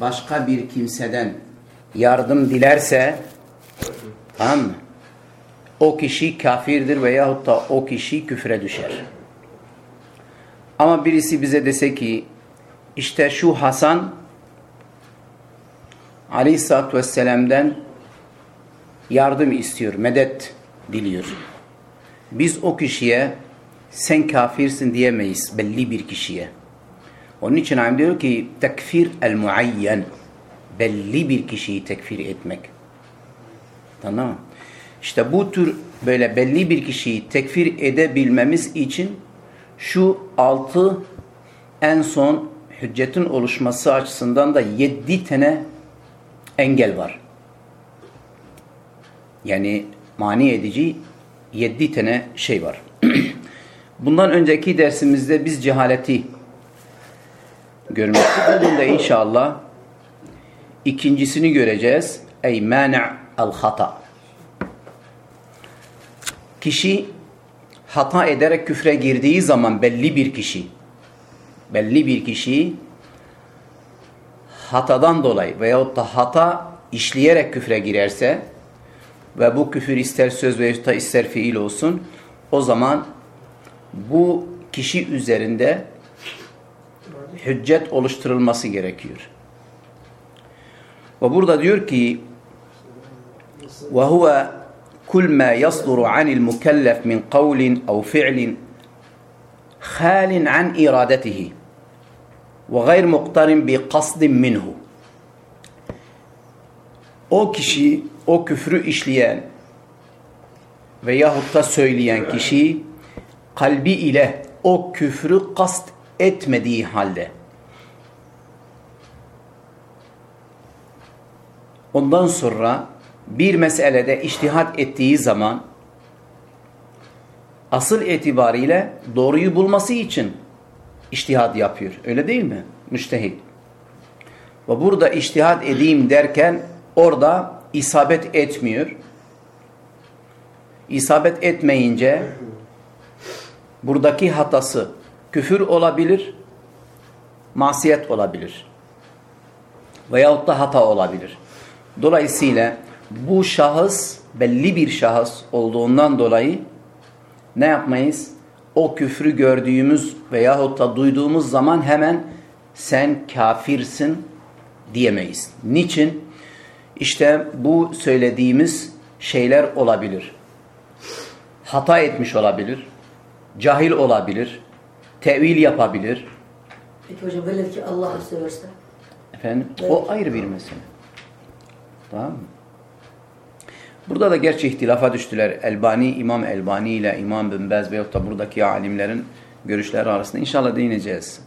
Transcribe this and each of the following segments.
başka bir kimseden yardım dilerse tamam mı? O kişi kafirdir veyahut da o kişi küfre düşer. Ama birisi bize dese ki işte şu Hasan Aleyhisselatü Vesselam'dan yardım istiyor, medet diliyor. Biz o kişiye sen kafirsin diyemeyiz belli bir kişiye. Onun için Alim diyor ki tekfir el muayyen belli bir kişiyi tekfir etmek. Tamam? İşte bu tür böyle belli bir kişiyi tekfir edebilmemiz için şu altı en son hüccetin oluşması açısından da yedi tane engel var. Yani mani edici yedi tane şey var. Bundan önceki dersimizde biz cehaleti görmüştük. Bugün inşallah ikincisini göreceğiz. Ey mani' al hata. Kişi hata ederek küfre girdiği zaman belli bir kişi belli bir kişi hatadan dolayı veyahut da hata işleyerek küfre girerse ve bu küfür ister söz veyahut da ister fiil olsun o zaman bu kişi üzerinde hüccet oluşturulması gerekiyor. Ve burada diyor ki وَهُوَ كُلْ مَا يَصْدُرُ عَنِ الْمُكَلَّفِ مِنْ قَوْلٍ أَوْ فِعْلٍ خَالٍ عَنْ إِرَادَتِهِ وَغَيْرْ مُقْتَرٍ بِقَصْدٍ مِنْهُ O kişi, o küfrü işleyen veyahut da söyleyen kişi kalbi ile o küfrü kast etmediği halde ondan sonra bir meselede iştihat ettiği zaman asıl itibariyle doğruyu bulması için iştihad yapıyor. Öyle değil mi? Müştehid. Ve burada iştihad edeyim derken orada isabet etmiyor. İsabet etmeyince buradaki hatası küfür olabilir, masiyet olabilir. Veyahut da hata olabilir. Dolayısıyla bu şahıs belli bir şahıs olduğundan dolayı ne yapmayız? O küfrü gördüğümüz veyahut da duyduğumuz zaman hemen sen kafirsin diyemeyiz. Niçin? İşte bu söylediğimiz şeyler olabilir. Hata etmiş olabilir. Cahil olabilir. Tevil yapabilir. Peki hocam velev ki Allah'ı severse? Efendim? Evet. O ayrı bir mesele. Tamam mı? Burada da gerçi ihtilafa düştüler. Elbani, İmam Elbani ile İmam Bin Bez veyahut da buradaki alimlerin görüşleri arasında inşallah değineceğiz.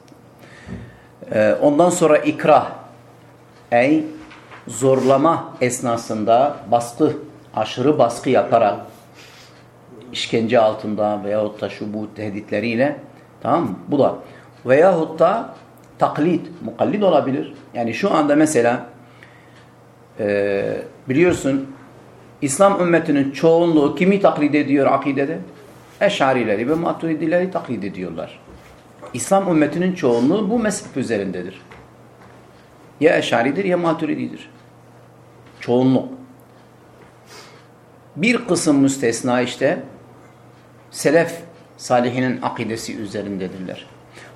Ee, ondan sonra ikrah, ey zorlama esnasında baskı, aşırı baskı yaparak işkence altında veyahut da şu bu tehditleriyle tamam mı? Bu da veyahut da taklit, mukallid olabilir. Yani şu anda mesela e, biliyorsun İslam ümmetinin çoğunluğu kimi taklit ediyor akidede? Eşarileri ve maturidileri taklit ediyorlar. İslam ümmetinin çoğunluğu bu mezhep üzerindedir. Ya eşaridir ya maturididir. Çoğunluk. Bir kısım müstesna işte selef salihinin akidesi üzerindedirler.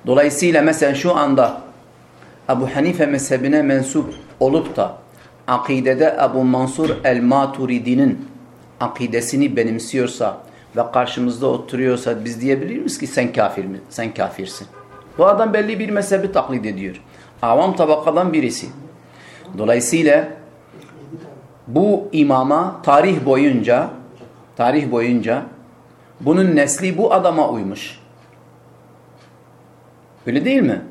Dolayısıyla mesela şu anda Ebu Hanife mezhebine mensup olup da akidede Ebu Mansur el-Maturidi'nin akidesini benimsiyorsa ve karşımızda oturuyorsa biz diyebilir miyiz ki sen kafir mi? Sen kafirsin. Bu adam belli bir mezhebi taklit ediyor. Avam tabakadan birisi. Dolayısıyla bu imama tarih boyunca tarih boyunca bunun nesli bu adama uymuş. Öyle değil mi?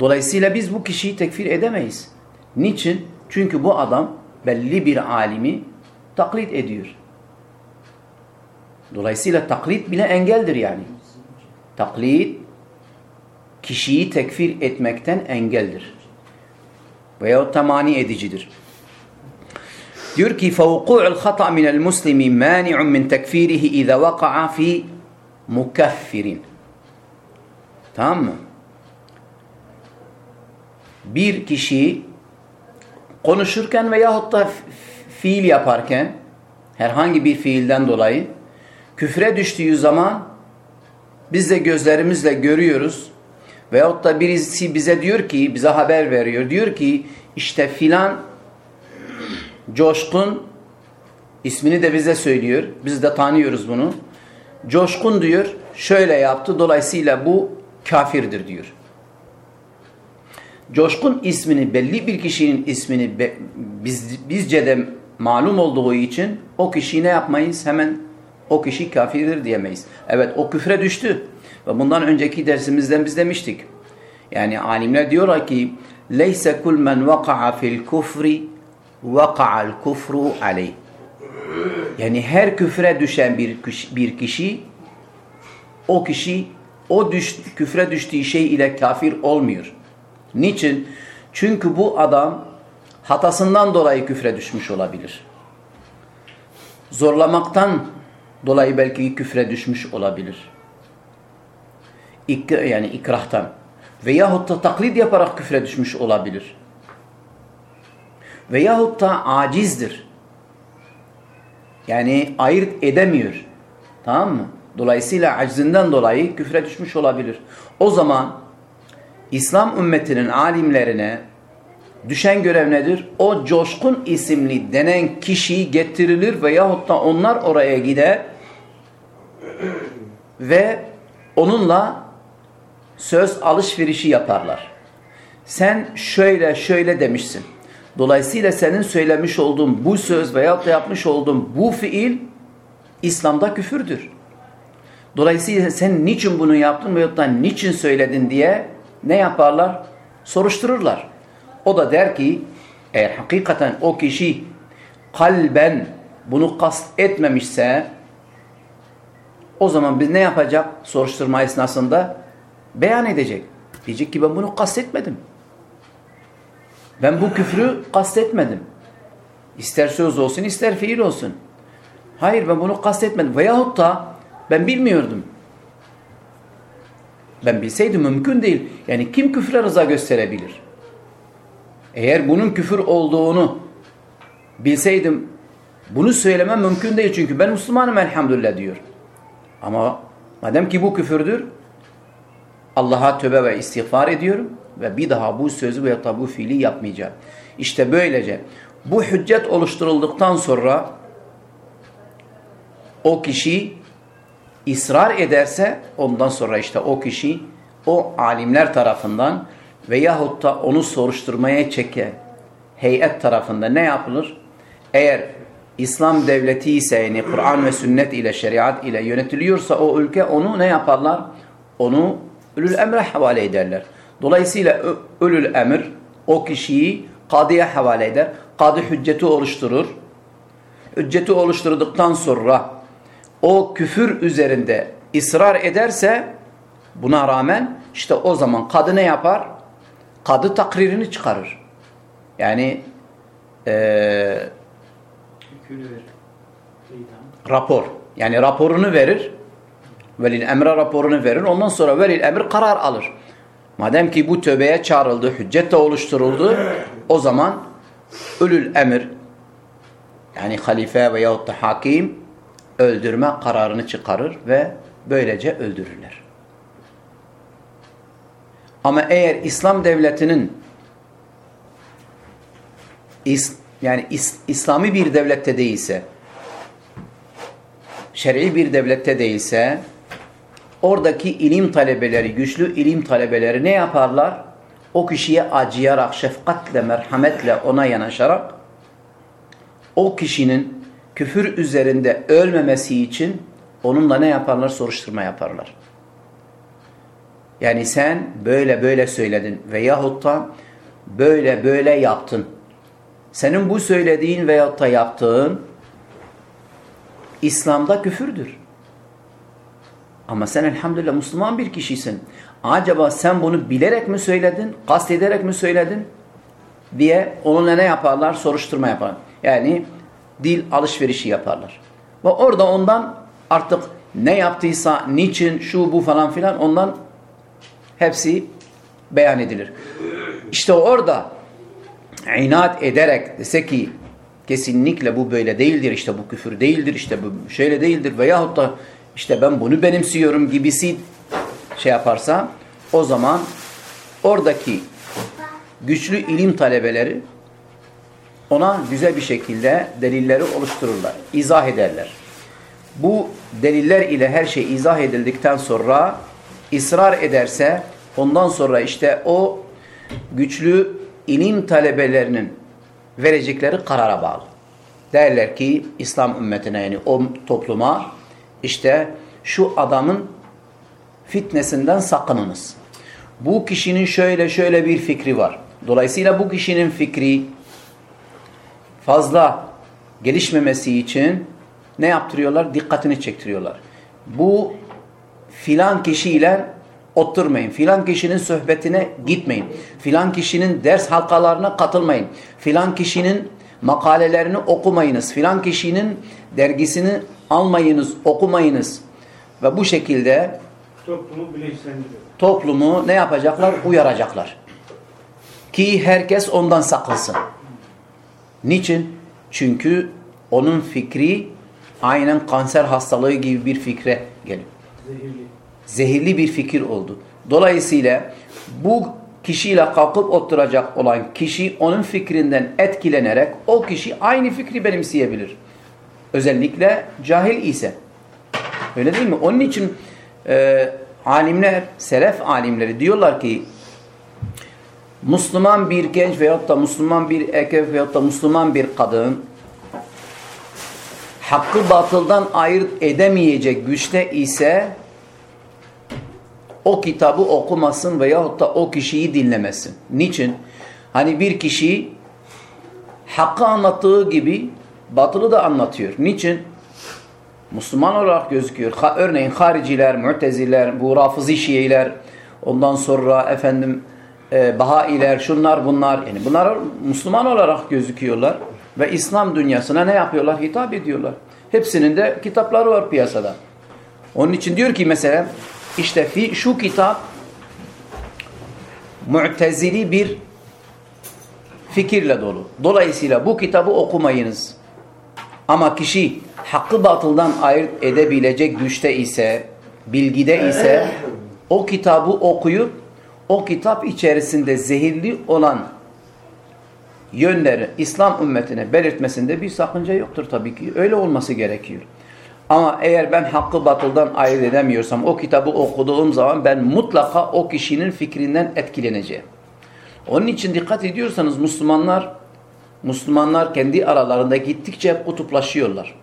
Dolayısıyla biz bu kişiyi tekfir edemeyiz. Niçin? Çünkü bu adam belli bir alimi taklit ediyor. Dolayısıyla taklit bile engeldir yani. Taklit kişiyi tekfir etmekten engeldir. Veyahut tamani edicidir. Diyor ki فَوُقُعُ الْخَطَى مِنَ الْمُسْلِمِ مَانِعٌ مِنْ تَكْفِيرِهِ اِذَا وَقَعَ فِي مُكَفِّرٍ Tamam mı? bir kişi konuşurken veyahut da fiil yaparken herhangi bir fiilden dolayı küfre düştüğü zaman biz de gözlerimizle görüyoruz. Veyahut da birisi bize diyor ki bize haber veriyor. Diyor ki işte filan coşkun ismini de bize söylüyor. Biz de tanıyoruz bunu. Coşkun diyor şöyle yaptı. Dolayısıyla bu kafirdir diyor coşkun ismini belli bir kişinin ismini be, biz, bizce de malum olduğu için o kişiyi ne yapmayız? Hemen o kişi kafirdir diyemeyiz. Evet o küfre düştü. Ve bundan önceki dersimizden biz demiştik. Yani alimler diyorlar ki leyse kul men vaka'a fil kufri vaka'al kufru aleyh. Yani her küfre düşen bir bir kişi o kişi o düş, küfre düştüğü şey ile kafir olmuyor. Niçin? Çünkü bu adam hatasından dolayı küfre düşmüş olabilir. Zorlamaktan dolayı belki küfre düşmüş olabilir. İk yani ikrahtan. Veyahut da taklit yaparak küfre düşmüş olabilir. Veyahut da acizdir. Yani ayırt edemiyor. Tamam mı? Dolayısıyla aczinden dolayı küfre düşmüş olabilir. O zaman İslam ümmetinin alimlerine düşen görev nedir? O coşkun isimli denen kişiyi getirilir veyahut da onlar oraya gider ve onunla söz alışverişi yaparlar. Sen şöyle şöyle demişsin. Dolayısıyla senin söylemiş olduğun bu söz veyahut da yapmış olduğun bu fiil İslam'da küfürdür. Dolayısıyla sen niçin bunu yaptın veyahut da niçin söyledin diye ne yaparlar? Soruştururlar. O da der ki eğer hakikaten o kişi kalben bunu kast etmemişse o zaman biz ne yapacak soruşturma esnasında? Beyan edecek. Diyecek ki ben bunu kastetmedim. Ben bu küfrü kastetmedim. İster söz olsun ister fiil olsun. Hayır ben bunu kastetmedim. Veyahut da ben bilmiyordum. Ben bilseydim mümkün değil. Yani kim küfre rıza gösterebilir? Eğer bunun küfür olduğunu bilseydim bunu söylemem mümkün değil. Çünkü ben Müslümanım elhamdülillah diyor. Ama madem ki bu küfürdür Allah'a tövbe ve istiğfar ediyorum ve bir daha bu sözü veya bu fiili yapmayacağım. İşte böylece bu hüccet oluşturulduktan sonra o kişi ısrar ederse ondan sonra işte o kişi o alimler tarafından veyahut da onu soruşturmaya çeken heyet tarafından ne yapılır? Eğer İslam devleti ise yani Kur'an ve sünnet ile şeriat ile yönetiliyorsa o ülke onu ne yaparlar? Onu ölül emre havale ederler. Dolayısıyla ölül emir o kişiyi kadıya havale eder. Kadı hücceti oluşturur. Hücceti oluşturduktan sonra o küfür üzerinde ısrar ederse buna rağmen işte o zaman kadı ne yapar? Kadı takririni çıkarır. Yani e, rapor. Yani raporunu verir. Velil emre raporunu verir. Ondan sonra velil emir karar alır. Madem ki bu tövbeye çağrıldı, hüccet de oluşturuldu, o zaman ölül emir yani halife veyahut da hakim öldürme kararını çıkarır ve böylece öldürürler. Ama eğer İslam devletinin is, yani is, İslami bir devlette değilse şer'i bir devlette değilse oradaki ilim talebeleri, güçlü ilim talebeleri ne yaparlar? O kişiye acıyarak, şefkatle, merhametle ona yanaşarak o kişinin küfür üzerinde ölmemesi için onunla ne yaparlar? Soruşturma yaparlar. Yani sen böyle böyle söyledin veyahut da böyle böyle yaptın. Senin bu söylediğin veyahut da yaptığın İslam'da küfürdür. Ama sen elhamdülillah Müslüman bir kişisin. Acaba sen bunu bilerek mi söyledin, kast ederek mi söyledin diye onunla ne yaparlar? Soruşturma yaparlar. Yani dil alışverişi yaparlar. Ve orada ondan artık ne yaptıysa, niçin, şu bu falan filan ondan hepsi beyan edilir. İşte orada inat ederek dese ki kesinlikle bu böyle değildir, işte bu küfür değildir, işte bu şöyle değildir veyahut da işte ben bunu benimsiyorum gibisi şey yaparsa o zaman oradaki güçlü ilim talebeleri ona güzel bir şekilde delilleri oluştururlar, izah ederler. Bu deliller ile her şey izah edildikten sonra ısrar ederse ondan sonra işte o güçlü ilim talebelerinin verecekleri karara bağlı. Derler ki İslam ümmetine yani o topluma işte şu adamın fitnesinden sakınınız. Bu kişinin şöyle şöyle bir fikri var. Dolayısıyla bu kişinin fikri fazla gelişmemesi için ne yaptırıyorlar? Dikkatini çektiriyorlar. Bu filan kişiyle oturmayın. Filan kişinin sohbetine gitmeyin. Filan kişinin ders halkalarına katılmayın. Filan kişinin makalelerini okumayınız. Filan kişinin dergisini almayınız, okumayınız. Ve bu şekilde Toplumu bilinçlendiriyor. toplumu ne yapacaklar? Uyaracaklar. Ki herkes ondan saklasın. Niçin? Çünkü onun fikri aynen kanser hastalığı gibi bir fikre geliyor. Zehirli. Zehirli bir fikir oldu. Dolayısıyla bu kişiyle kalkıp oturacak olan kişi onun fikrinden etkilenerek o kişi aynı fikri benimseyebilir. Özellikle cahil ise. Öyle değil mi? Onun için e, alimler, selef alimleri diyorlar ki Müslüman bir genç veyahut da Müslüman bir erkek veyahut da Müslüman bir kadın hakkı batıldan ayırt edemeyecek güçte ise o kitabı okumasın veyahut da o kişiyi dinlemesin. Niçin? Hani bir kişi hakkı anlattığı gibi batılı da anlatıyor. Niçin? Müslüman olarak gözüküyor. Örneğin hariciler, müteziler, bu rafızi şiiler, ondan sonra efendim e, Bahailer, şunlar bunlar. Yani bunlar Müslüman olarak gözüküyorlar. Ve İslam dünyasına ne yapıyorlar? Hitap ediyorlar. Hepsinin de kitapları var piyasada. Onun için diyor ki mesela işte fi, şu kitap mu'tezili bir fikirle dolu. Dolayısıyla bu kitabı okumayınız. Ama kişi hakkı batıldan ayırt edebilecek güçte ise, bilgide ise o kitabı okuyup o kitap içerisinde zehirli olan yönleri İslam ümmetine belirtmesinde bir sakınca yoktur tabii ki. Öyle olması gerekiyor. Ama eğer ben hakkı batıldan ayırt edemiyorsam o kitabı okuduğum zaman ben mutlaka o kişinin fikrinden etkileneceğim. Onun için dikkat ediyorsanız Müslümanlar Müslümanlar kendi aralarında gittikçe kutuplaşıyorlar.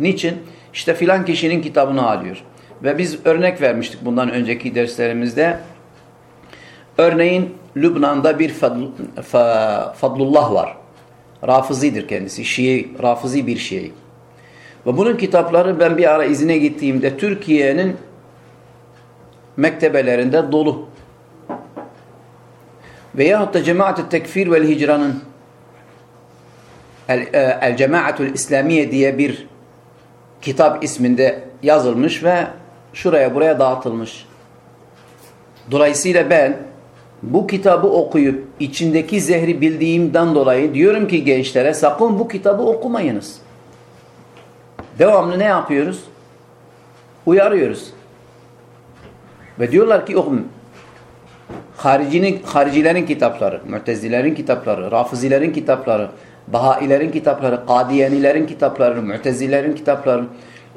Niçin? İşte filan kişinin kitabını alıyor. Ve biz örnek vermiştik bundan önceki derslerimizde. Örneğin Lübnan'da bir Fadl, Fadlullah var. Rafızidir kendisi. Şii, Rafızi bir Şii. Ve bunun kitapları ben bir ara izine gittiğimde Türkiye'nin mektebelerinde dolu. Veyahut da Cemaat-ı Tekfir ve Hicran'ın El, e, El İslamiye diye bir kitap isminde yazılmış ve şuraya buraya dağıtılmış. Dolayısıyla ben bu kitabı okuyup içindeki zehri bildiğimden dolayı diyorum ki gençlere sakın bu kitabı okumayınız. Devamlı ne yapıyoruz? Uyarıyoruz. Ve diyorlar ki okun. Haricinin, haricilerin kitapları, mütezilerin kitapları, rafızilerin kitapları, bahailerin kitapları, kadiyenilerin kitapları, mütezilerin kitapları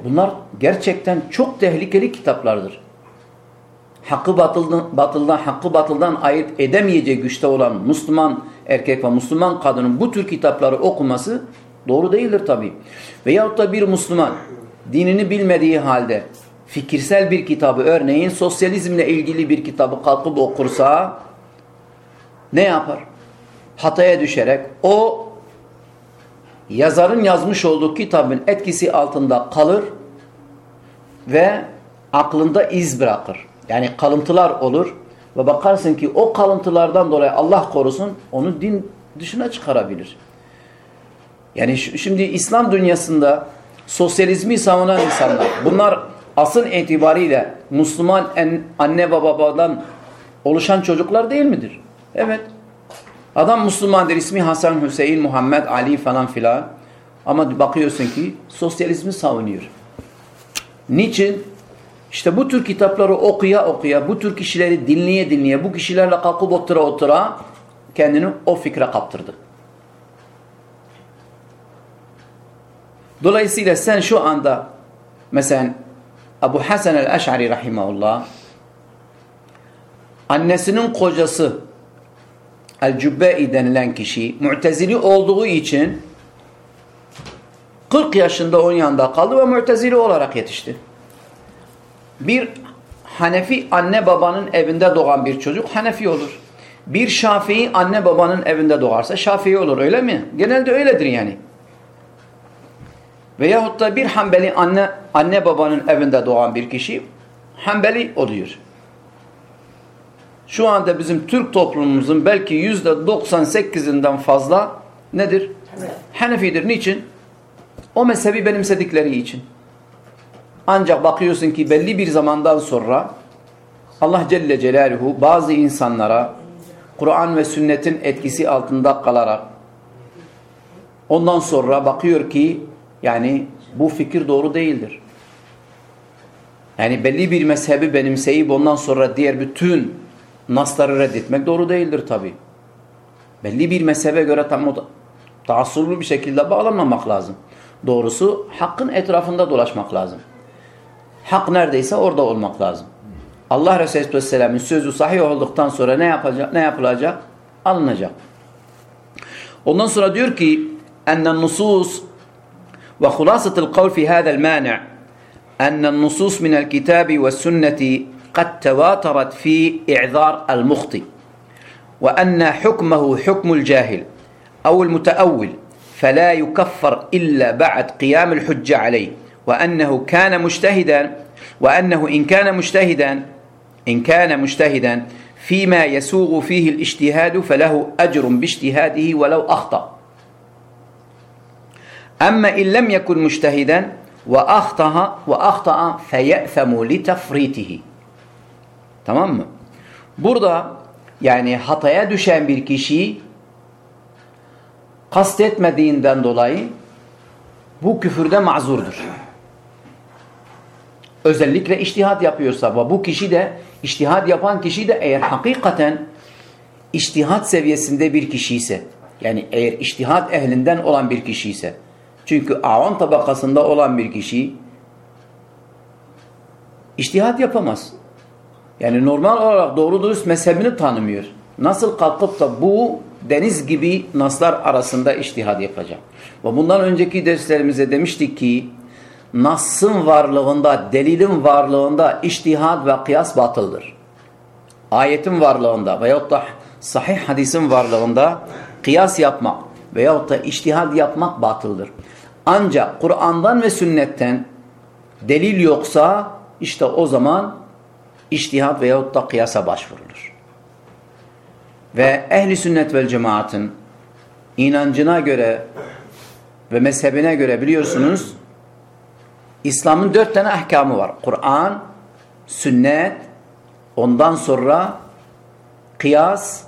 bunlar gerçekten çok tehlikeli kitaplardır. Hakkı batıldan, batıldan, hakkı batıldan ayırt edemeyeceği güçte olan Müslüman erkek ve Müslüman kadının bu tür kitapları okuması doğru değildir tabi. Veyahut da bir Müslüman dinini bilmediği halde fikirsel bir kitabı örneğin sosyalizmle ilgili bir kitabı kalkıp okursa ne yapar? Hataya düşerek o yazarın yazmış olduğu kitabın etkisi altında kalır ve aklında iz bırakır. Yani kalıntılar olur ve bakarsın ki o kalıntılardan dolayı Allah korusun onu din dışına çıkarabilir. Yani şimdi İslam dünyasında sosyalizmi savunan insanlar bunlar asıl itibariyle Müslüman anne ve babadan oluşan çocuklar değil midir? Evet. Adam Müslümandır. ismi Hasan, Hüseyin, Muhammed, Ali falan filan. Ama bakıyorsun ki sosyalizmi savunuyor. Niçin? İşte bu tür kitapları okuya okuya, bu tür kişileri dinleye dinleye, bu kişilerle kalkıp otura otura kendini o fikre kaptırdı. Dolayısıyla sen şu anda mesela Ebu Hasan el-Eş'ari rahimahullah annesinin kocası El-Cübbe'i denilen kişi Mu'tezili olduğu için 40 yaşında onun yanında kaldı ve Mu'tezili olarak yetişti. Bir Hanefi anne babanın evinde doğan bir çocuk Hanefi olur. Bir Şafii anne babanın evinde doğarsa Şafii olur öyle mi? Genelde öyledir yani. Veyahut da bir Hanbeli anne anne babanın evinde doğan bir kişi Hanbeli oluyor. Şu anda bizim Türk toplumumuzun belki yüzde 98'inden fazla nedir? Hanefidir. Niçin? O mezhebi benimsedikleri için. Ancak bakıyorsun ki belli bir zamandan sonra Allah Celle Celaluhu bazı insanlara Kur'an ve sünnetin etkisi altında kalarak ondan sonra bakıyor ki yani bu fikir doğru değildir. Yani belli bir mezhebi benimseyip ondan sonra diğer bütün nasları reddetmek doğru değildir tabi. Belli bir mezhebe göre tam taassublu bir şekilde bağlanmamak lazım. Doğrusu hakkın etrafında dolaşmak lazım. Hak neredeyse orada olmak lazım. Allah Resulü Aleyhisselam'ın sözü sahih olduktan sonra ne yapacak? Ne yapılacak? Alınacak. Ondan sonra diyor ki ennen nusus ve hulasatul kavl fi hada'l mani' ennen nusus minel kitabi ve sünneti قد تواترت في إعذار المخطئ وأن حكمه حكم الجاهل أو المتأول فلا يكفر إلا بعد قيام الحجة عليه وأنه كان مجتهدا وأنه إن كان مجتهدا إن كان مجتهدا فيما يسوغ فيه الاجتهاد فله أجر باجتهاده ولو أخطأ أما إن لم يكن مجتهدا وأخطأ وأخطأ فيأثم لتفريطه Tamam mı? Burada yani hataya düşen bir kişi kastetmediğinden dolayı bu küfürde mazurdur. Özellikle iştihad yapıyorsa ve bu kişi de iştihad yapan kişi de eğer hakikaten iştihad seviyesinde bir kişi ise yani eğer iştihad ehlinden olan bir kişi ise çünkü avam tabakasında olan bir kişi iştihad yapamaz. Yani normal olarak doğru dürüst mezhebini tanımıyor. Nasıl kalkıp da bu deniz gibi naslar arasında iştihad yapacak? Ve bundan önceki derslerimize demiştik ki Nas'ın varlığında, delilin varlığında iştihad ve kıyas batıldır. Ayetin varlığında veyahut da sahih hadisin varlığında kıyas yapmak veyahut da iştihad yapmak batıldır. Ancak Kur'an'dan ve sünnetten delil yoksa işte o zaman iştihad veyahut da kıyasa başvurulur. Ve ehli sünnet vel cemaatın inancına göre ve mezhebine göre biliyorsunuz İslam'ın dört tane ahkamı var. Kur'an, sünnet, ondan sonra kıyas,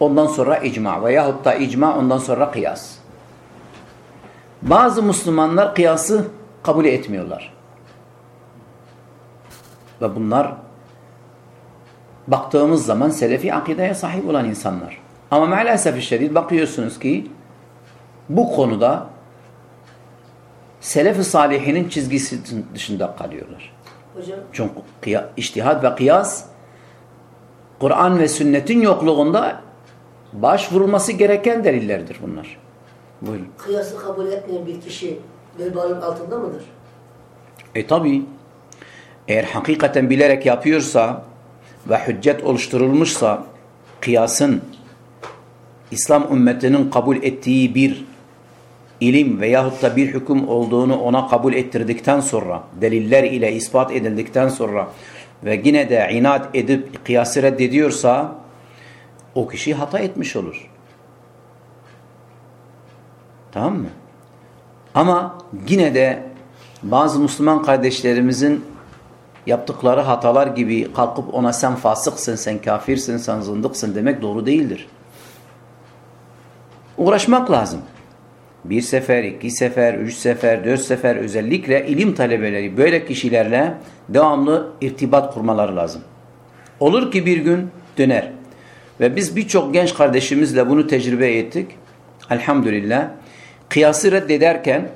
ondan sonra icma veyahut da icma ondan sonra kıyas. Bazı Müslümanlar kıyası kabul etmiyorlar. Ve bunlar baktığımız zaman selefi akideye sahip olan insanlar. Ama maalesef şiddet bakıyorsunuz ki bu konuda selef-i salihinin çizgisi dışında kalıyorlar. Hocam. Çünkü iştihad ve kıyas Kur'an ve sünnetin yokluğunda başvurulması gereken delillerdir bunlar. Buyurun. Kıyası kabul etmeyen bir kişi vebalın altında mıdır? E tabi eğer hakikaten bilerek yapıyorsa ve hüccet oluşturulmuşsa kıyasın İslam ümmetinin kabul ettiği bir ilim veyahut da bir hüküm olduğunu ona kabul ettirdikten sonra deliller ile ispat edildikten sonra ve yine de inat edip kıyası reddediyorsa o kişi hata etmiş olur. Tamam mı? Ama yine de bazı Müslüman kardeşlerimizin yaptıkları hatalar gibi kalkıp ona sen fasıksın, sen kafirsin, sen zındıksın demek doğru değildir. Uğraşmak lazım. Bir sefer, iki sefer, üç sefer, dört sefer özellikle ilim talebeleri böyle kişilerle devamlı irtibat kurmaları lazım. Olur ki bir gün döner. Ve biz birçok genç kardeşimizle bunu tecrübe ettik. Elhamdülillah. Kıyası reddederken,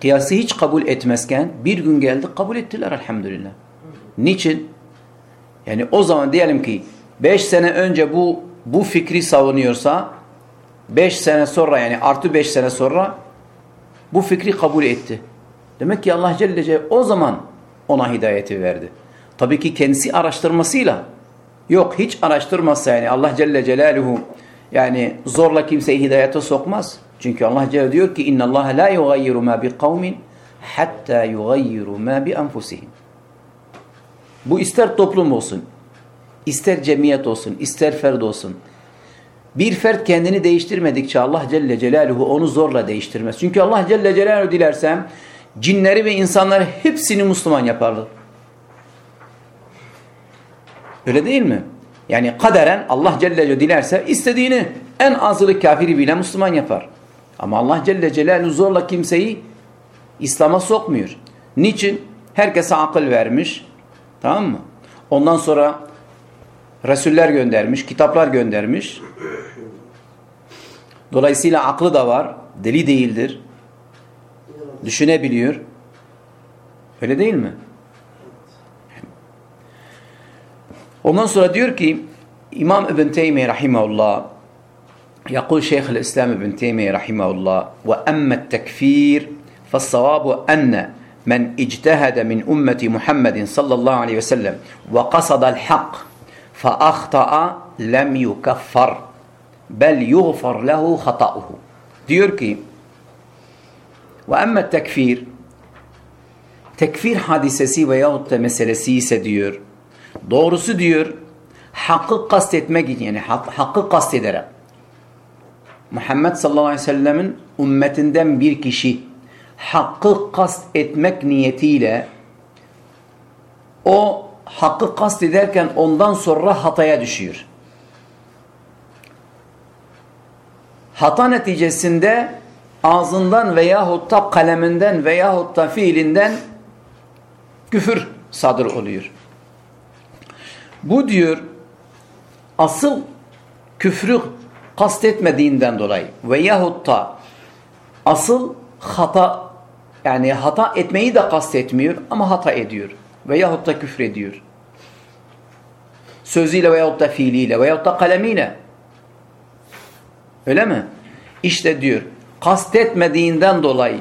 kıyası hiç kabul etmezken bir gün geldi kabul ettiler elhamdülillah. Niçin? Yani o zaman diyelim ki 5 sene önce bu bu fikri savunuyorsa 5 sene sonra yani artı 5 sene sonra bu fikri kabul etti. Demek ki Allah Celle Celle o zaman ona hidayeti verdi. Tabii ki kendisi araştırmasıyla yok hiç araştırmazsa yani Allah Celle Celaluhu yani zorla kimseyi hidayete sokmaz. Çünkü Allah Celle diyor ki inna Allah la yugayyiru ma bi kavmin hatta yugayyiru ma bi enfusihim. Bu ister toplum olsun, ister cemiyet olsun, ister ferd olsun. Bir fert kendini değiştirmedikçe Allah Celle Celaluhu onu zorla değiştirmez. Çünkü Allah Celle Celaluhu dilersem cinleri ve insanları hepsini Müslüman yapardı. Öyle değil mi? Yani kaderen Allah Celle Celaluhu dilerse istediğini en azılı kafiri bile Müslüman yapar. Ama Allah Celle Celaluhu zorla kimseyi İslam'a sokmuyor. Niçin? Herkese akıl vermiş. Tamam mı? Ondan sonra Resuller göndermiş, kitaplar göndermiş. Dolayısıyla aklı da var. Deli değildir. Düşünebiliyor. Öyle değil mi? Ondan sonra diyor ki İmam İbn Teymiye rahimahullah يقول شيخ الإسلام ابن تيمية رحمه الله وأما التكفير فالصواب أن من اجتهد من أمة محمد صلى الله عليه وسلم وقصد الحق فأخطأ لم يكفر بل يغفر له خطأه diyor ki وأما التكفير tekfir hadisesi veyahut da meselesi ise diyor doğrusu diyor hakkı kastetmek için yani hak, hakkı kastederek Muhammed sallallahu aleyhi ve sellemin ümmetinden bir kişi hakkı kast etmek niyetiyle o hakkı kast ederken ondan sonra hataya düşüyor. Hata neticesinde ağzından veyahut da kaleminden veyahut da fiilinden küfür sadır oluyor. Bu diyor asıl küfrü kastetmediğinden dolayı veyahut da asıl hata yani hata etmeyi de kastetmiyor ama hata ediyor Veyahut da küfür ediyor. Sözüyle veyahut da fiiliyle veyahut da kalemiyle. Öyle mi? İşte diyor kastetmediğinden dolayı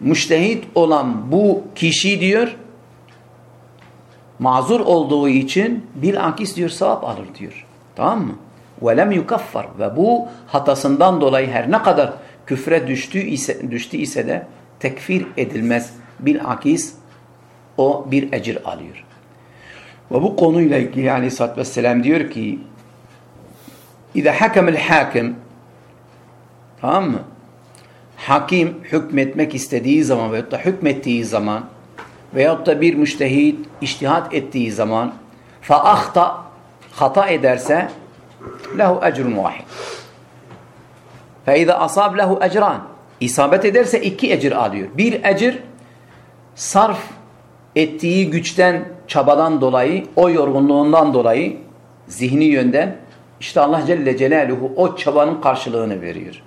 müştehit olan bu kişi diyor mazur olduğu için bilakis diyor sevap alır diyor. Tamam mı? وَلَمْ يُكَفَّرْ Ve bu hatasından dolayı her ne kadar küfre düştü ise, düştü ise de tekfir edilmez. Bilakis o bir ecir alıyor. Ve bu konuyla ilgili aleyhissalatü vesselam diyor ki İde hakemel hakim tamam mı? Hakim hükmetmek istediği zaman veyahut da hükmettiği zaman veyahut da bir müştehit iştihat ettiği zaman fa ahta hata ederse lehu ecrun vahid. Fe iza asab lehu ecran. İsabet ederse iki ecir alıyor. Bir ecir sarf ettiği güçten, çabadan dolayı, o yorgunluğundan dolayı zihni yönden işte Allah Celle Celaluhu o çabanın karşılığını veriyor.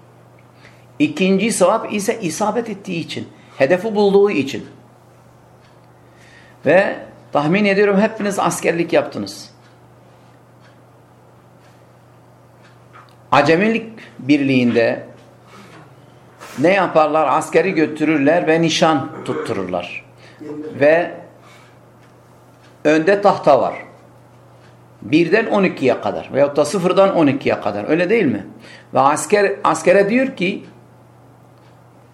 İkinci sevap ise isabet ettiği için, hedefi bulduğu için. Ve tahmin ediyorum hepiniz askerlik yaptınız. Acemilik birliğinde ne yaparlar? Askeri götürürler ve nişan tuttururlar. Ve önde tahta var. Birden 12'ye kadar veyahut da sıfırdan 12'ye kadar. Öyle değil mi? Ve asker askere diyor ki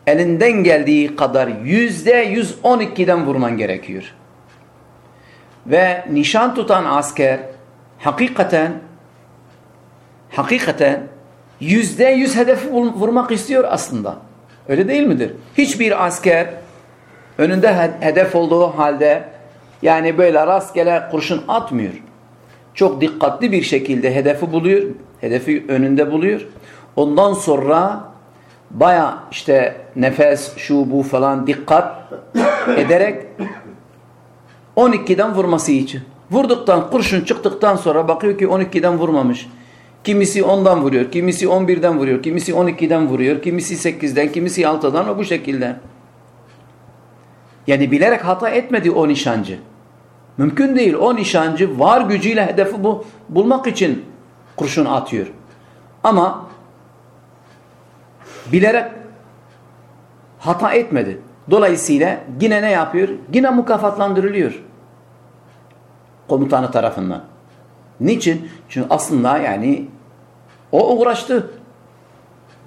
elinden geldiği kadar yüzde 112'den vurman gerekiyor. Ve nişan tutan asker hakikaten hakikaten yüzde yüz hedefi vurmak istiyor aslında. Öyle değil midir? Hiçbir asker önünde hedef olduğu halde Yani böyle rastgele kurşun atmıyor. Çok dikkatli bir şekilde hedefi buluyor. Hedefi önünde buluyor. Ondan sonra baya işte nefes şu bu falan dikkat ederek 12'den vurması için. Vurduktan kurşun çıktıktan sonra bakıyor ki 12'den vurmamış. Kimisi 10'dan vuruyor, kimisi 11'den vuruyor, kimisi 12'den vuruyor, kimisi 8'den, kimisi 6'dan o bu şekilde. Yani bilerek hata etmedi o nişancı. Mümkün değil. O nişancı var gücüyle hedefi bu, bulmak için kurşun atıyor. Ama bilerek hata etmedi. Dolayısıyla yine ne yapıyor? Yine mukafatlandırılıyor. Komutanı tarafından. Niçin? Çünkü aslında yani o uğraştı.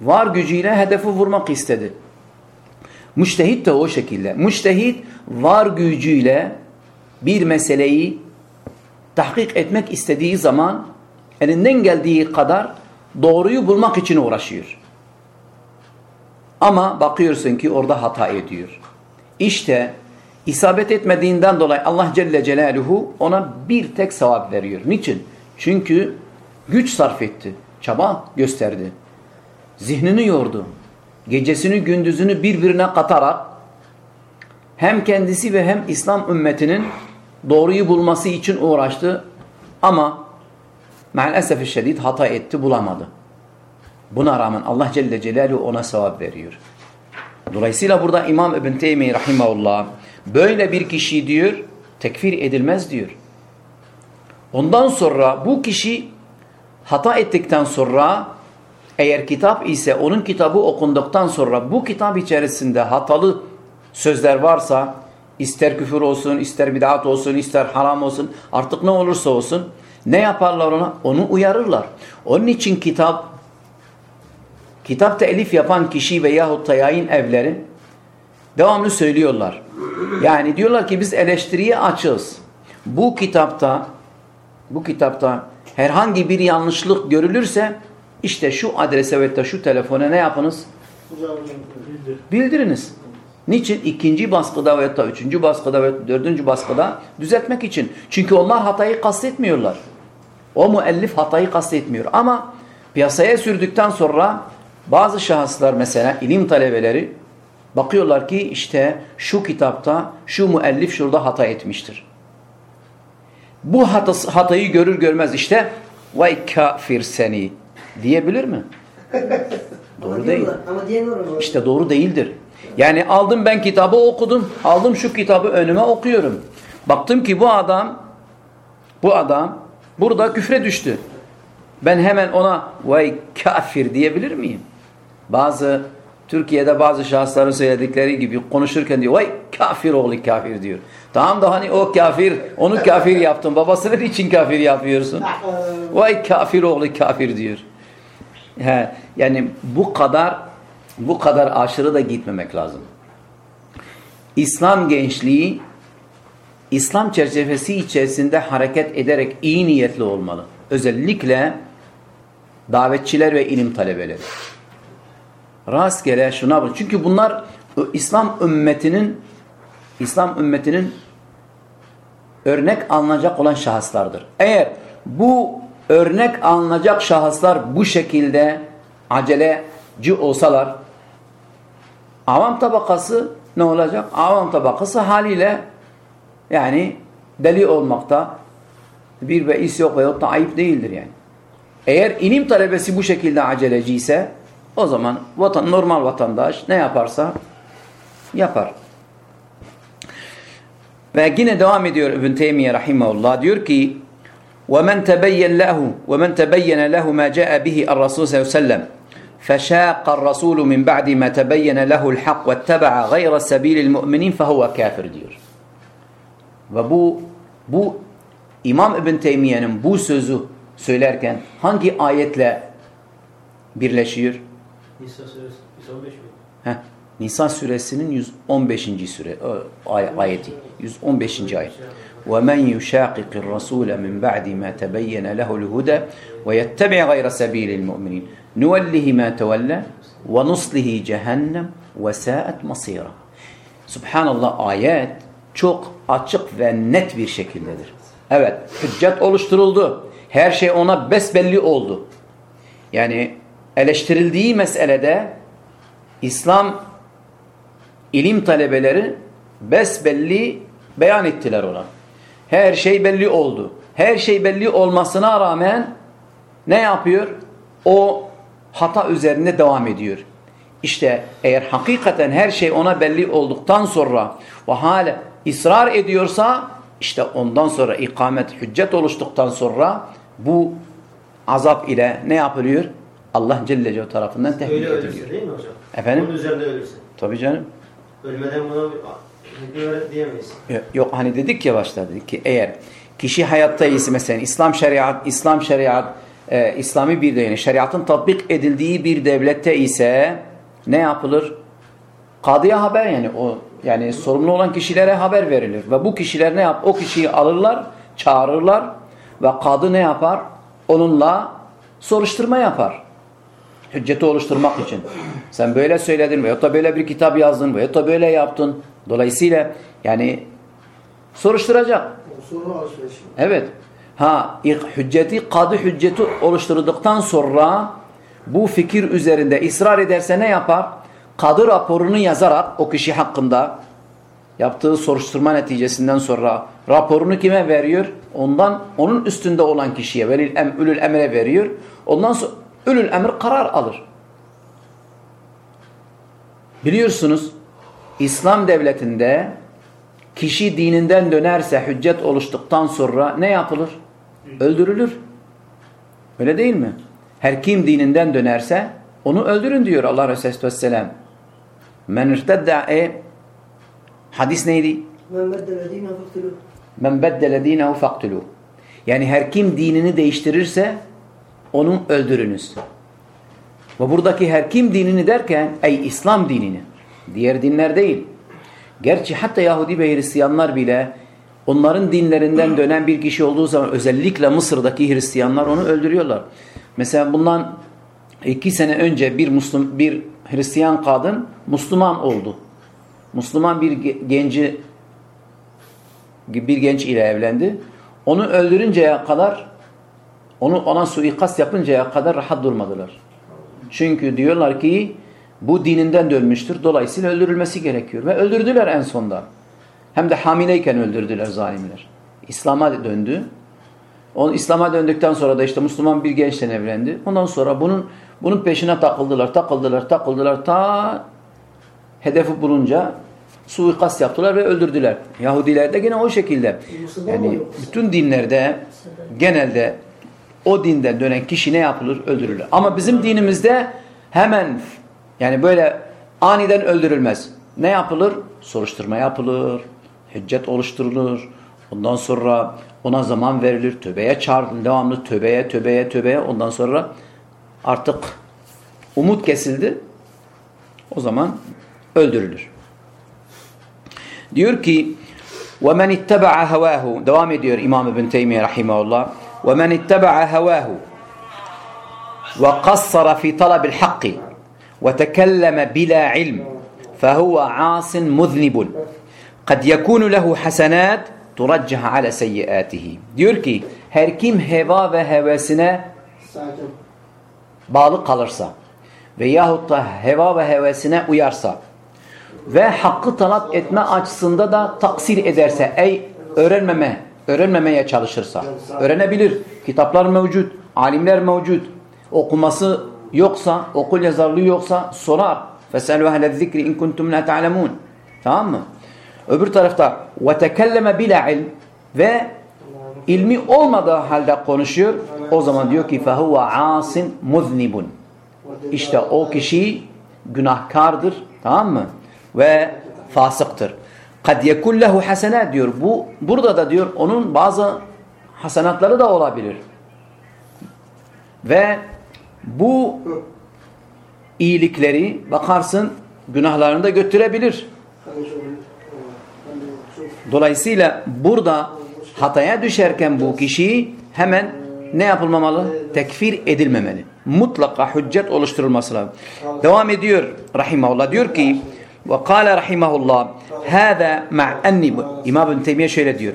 Var gücüyle hedefi vurmak istedi. Müştehit de o şekilde. Müştehit var gücüyle bir meseleyi tahkik etmek istediği zaman elinden geldiği kadar doğruyu bulmak için uğraşıyor. Ama bakıyorsun ki orada hata ediyor. İşte isabet etmediğinden dolayı Allah Celle Celaluhu ona bir tek sevap veriyor. Niçin? Çünkü güç sarf etti. Çaba gösterdi. Zihnini yordu. Gecesini gündüzünü birbirine katarak hem kendisi ve hem İslam ümmetinin doğruyu bulması için uğraştı. Ama maalesef şiddet hata etti bulamadı. Buna rağmen Allah Celle Celaluhu ona sevap veriyor. Dolayısıyla burada İmam İbn Teymiye Rahimahullah böyle bir kişi diyor tekfir edilmez diyor. Ondan sonra bu kişi hata ettikten sonra eğer kitap ise onun kitabı okunduktan sonra bu kitap içerisinde hatalı sözler varsa ister küfür olsun, ister bid'at olsun, ister haram olsun artık ne olursa olsun ne yaparlar ona? Onu uyarırlar. Onun için kitap kitap telif yapan kişi veyahut da yayın evleri devamlı söylüyorlar. Yani diyorlar ki biz eleştiriye açığız. Bu kitapta bu kitapta herhangi bir yanlışlık görülürse işte şu adrese ve şu telefona ne yapınız? Bildiriniz. Niçin? İkinci baskıda da üçüncü baskıda ve dördüncü baskıda düzeltmek için. Çünkü onlar hatayı kastetmiyorlar. O müellif hatayı kastetmiyor. Ama piyasaya sürdükten sonra bazı şahıslar mesela ilim talebeleri bakıyorlar ki işte şu kitapta şu müellif şurada hata etmiştir. Bu hatası, hatayı görür görmez işte vay kafir seni diyebilir mi? Doğru değil. Ama diyemiyorum. İşte doğru değildir. Yani aldım ben kitabı okudum. Aldım şu kitabı önüme okuyorum. Baktım ki bu adam bu adam burada küfre düştü. Ben hemen ona vay kafir diyebilir miyim? Bazı Türkiye'de bazı şahısların söyledikleri gibi konuşurken diyor vay kafir oğlu kafir diyor. Tamam da hani o kafir onu kafir yaptın. Babasının için kafir yapıyorsun. Vay kafir oğlu kafir diyor. He, yani bu kadar bu kadar aşırı da gitmemek lazım. İslam gençliği İslam çerçevesi içerisinde hareket ederek iyi niyetli olmalı. Özellikle davetçiler ve ilim talebeleri. Rastgele şuna bak. Çünkü bunlar İslam ümmetinin İslam ümmetinin örnek alınacak olan şahıslardır. Eğer bu örnek alınacak şahıslar bu şekilde aceleci olsalar avam tabakası ne olacak? Avam tabakası haliyle yani deli olmakta bir beis yok veyahut da ayıp değildir yani. Eğer ilim talebesi bu şekilde aceleci ise o zaman vatan, normal vatandaş ne yaparsa yapar. Ve yine devam ediyor İbn Teymiye rahimahullah diyor ki ومن تبين له ومن تبين له ما جاء به الرسول صلى الله عليه وسلم فشاق الرسول من بعد ما تبين له الحق واتبع غير سبيل المؤمنين فهو kafir diyor. Ve bu bu İmam İbn Teymiye'nin bu sözü söylerken hangi ayetle birleşiyor? Nisa suresi 115 mi? Heh, Nisa suresinin 115. süre o, ay, ayeti. 115. ayet. وَمَنْ يُشَاقِقِ الرَّسُولَ مِنْ بَعْدِ مَا تَبَيَّنَ لَهُ الْهُدَى وَيَتَّبِعْ غَيْرَ سَبِيلِ الْمُؤْمِنِينَ نُوَلِّهِ مَا تَوَلَّى وَنُصْلِهِ جَهَنَّمْ وَسَاءَتْ مَصِيرًا Subhanallah ayet çok açık ve net bir şekildedir. Evet, hüccet oluşturuldu. Her şey ona besbelli oldu. Yani eleştirildiği meselede İslam ilim talebeleri besbelli beyan ettiler ona. Her şey belli oldu. Her şey belli olmasına rağmen ne yapıyor? O hata üzerinde devam ediyor. İşte eğer hakikaten her şey ona belli olduktan sonra ve hala ısrar ediyorsa işte ondan sonra ikamet hüccet oluştuktan sonra bu azap ile ne yapılıyor? Allah Celle Celle tarafından Öyle tehmin ölürse ediliyor. değil mi hocam? Efendim? Bunun üzerinde ölürse. Tabii canım. Ölmeden buna diyemeyiz. Yok hani dedik ya başta dedik ki eğer kişi hayatta iyisi mesela İslam şeriat, İslam şeriat, e, İslami bir devlet, şeriatın tatbik edildiği bir devlette ise ne yapılır? Kadıya haber yani o yani sorumlu olan kişilere haber verilir ve bu kişiler ne yap? O kişiyi alırlar, çağırırlar ve kadı ne yapar? Onunla soruşturma yapar. Hücceti oluşturmak için. Sen böyle söyledin veyahut da böyle bir kitap yazdın veyahut da böyle yaptın. Dolayısıyla yani soruşturacak. Evet. Ha hücceti, kadı hücceti oluşturduktan sonra bu fikir üzerinde ısrar ederse ne yapar? Kadı raporunu yazarak o kişi hakkında yaptığı soruşturma neticesinden sonra raporunu kime veriyor? Ondan onun üstünde olan kişiye velil em, ülül emre veriyor. Ondan sonra ülül emir karar alır. Biliyorsunuz İslam devletinde kişi dininden dönerse hüccet oluştuktan sonra ne yapılır? Öldürülür. Öyle değil mi? Her kim dininden dönerse onu öldürün diyor Allah Resulü Vesselam. Men irtedda e hadis neydi? Men beddele dinehu faktulu. Yani her kim dinini değiştirirse onu öldürünüz. Ve buradaki her kim dinini derken ey İslam dinini. Diğer dinler değil. Gerçi hatta Yahudi ve Hristiyanlar bile onların dinlerinden dönen bir kişi olduğu zaman özellikle Mısır'daki Hristiyanlar onu öldürüyorlar. Mesela bundan iki sene önce bir Müslüm, bir Hristiyan kadın Müslüman oldu. Müslüman bir genci bir genç ile evlendi. Onu öldürünceye kadar onu ona suikast yapıncaya kadar rahat durmadılar. Çünkü diyorlar ki bu dininden dönmüştür. Dolayısıyla öldürülmesi gerekiyor. Ve öldürdüler en sonda. Hem de hamileyken öldürdüler zalimler. İslam'a döndü. O İslam'a döndükten sonra da işte Müslüman bir gençle evlendi. Ondan sonra bunun bunun peşine takıldılar, takıldılar, takıldılar ta hedefi bulunca suikast yaptılar ve öldürdüler. Yahudiler de gene o şekilde. Yani bütün dinlerde genelde o dinden dönen kişi ne yapılır? Öldürülür. Ama bizim dinimizde hemen yani böyle aniden öldürülmez. Ne yapılır? Soruşturma yapılır. Hüccet oluşturulur. Ondan sonra ona zaman verilir. Tövbeye çağrılır. Devamlı tövbeye, tövbeye, tövbeye. Ondan sonra artık umut kesildi. O zaman öldürülür. Diyor ki وَمَنْ اتَّبَعَ هَوَاهُ Devam ediyor İmam İbn Teymiye rahimahullah. وَمَنْ اتَّبَعَ هَوَاهُ وَقَصَّرَ فِي طَلَبِ الْحَقِّ وتكلم بلا علم فهو عاص مذنب قد يكون له حسنات ترجح على سيئاته diyor ki her kim heva ve hevesine Sakin. bağlı kalırsa veyahut da heva ve hevesine uyarsa ve hakkı talep etme açısında da taksir ederse ey öğrenmeme öğrenmemeye çalışırsa öğrenebilir kitaplar mevcut alimler mevcut okuması yoksa, okul yazarlığı yoksa sorar. فَسَلُوا اَهْلَ الذِّكْرِ اِنْ كُنْتُمْ لَا تَعْلَمُونَ Tamam mı? Öbür tarafta وَتَكَلَّمَ بِلَا ilm ve ilmi olmadığı halde konuşuyor. O zaman diyor ki فَهُوَ عَاصٍ مُذْنِبٌ İşte o kişi günahkardır. Tamam mı? Ve fasıktır. قَدْ يَكُنْ لَهُ حَسَنَاتٍ diyor. Bu, burada da diyor onun bazı hasenatları da olabilir. Ve bu iyilikleri bakarsın günahlarını da götürebilir. Dolayısıyla burada hataya düşerken bu kişi hemen ne yapılmamalı? Tekfir edilmemeli. Mutlaka hüccet oluşturulması lazım. Devam ediyor rahimahullah diyor ki Ve kâle rahimahullah hâzâ ma'enni İmam İbn Teymiye şöyle diyor.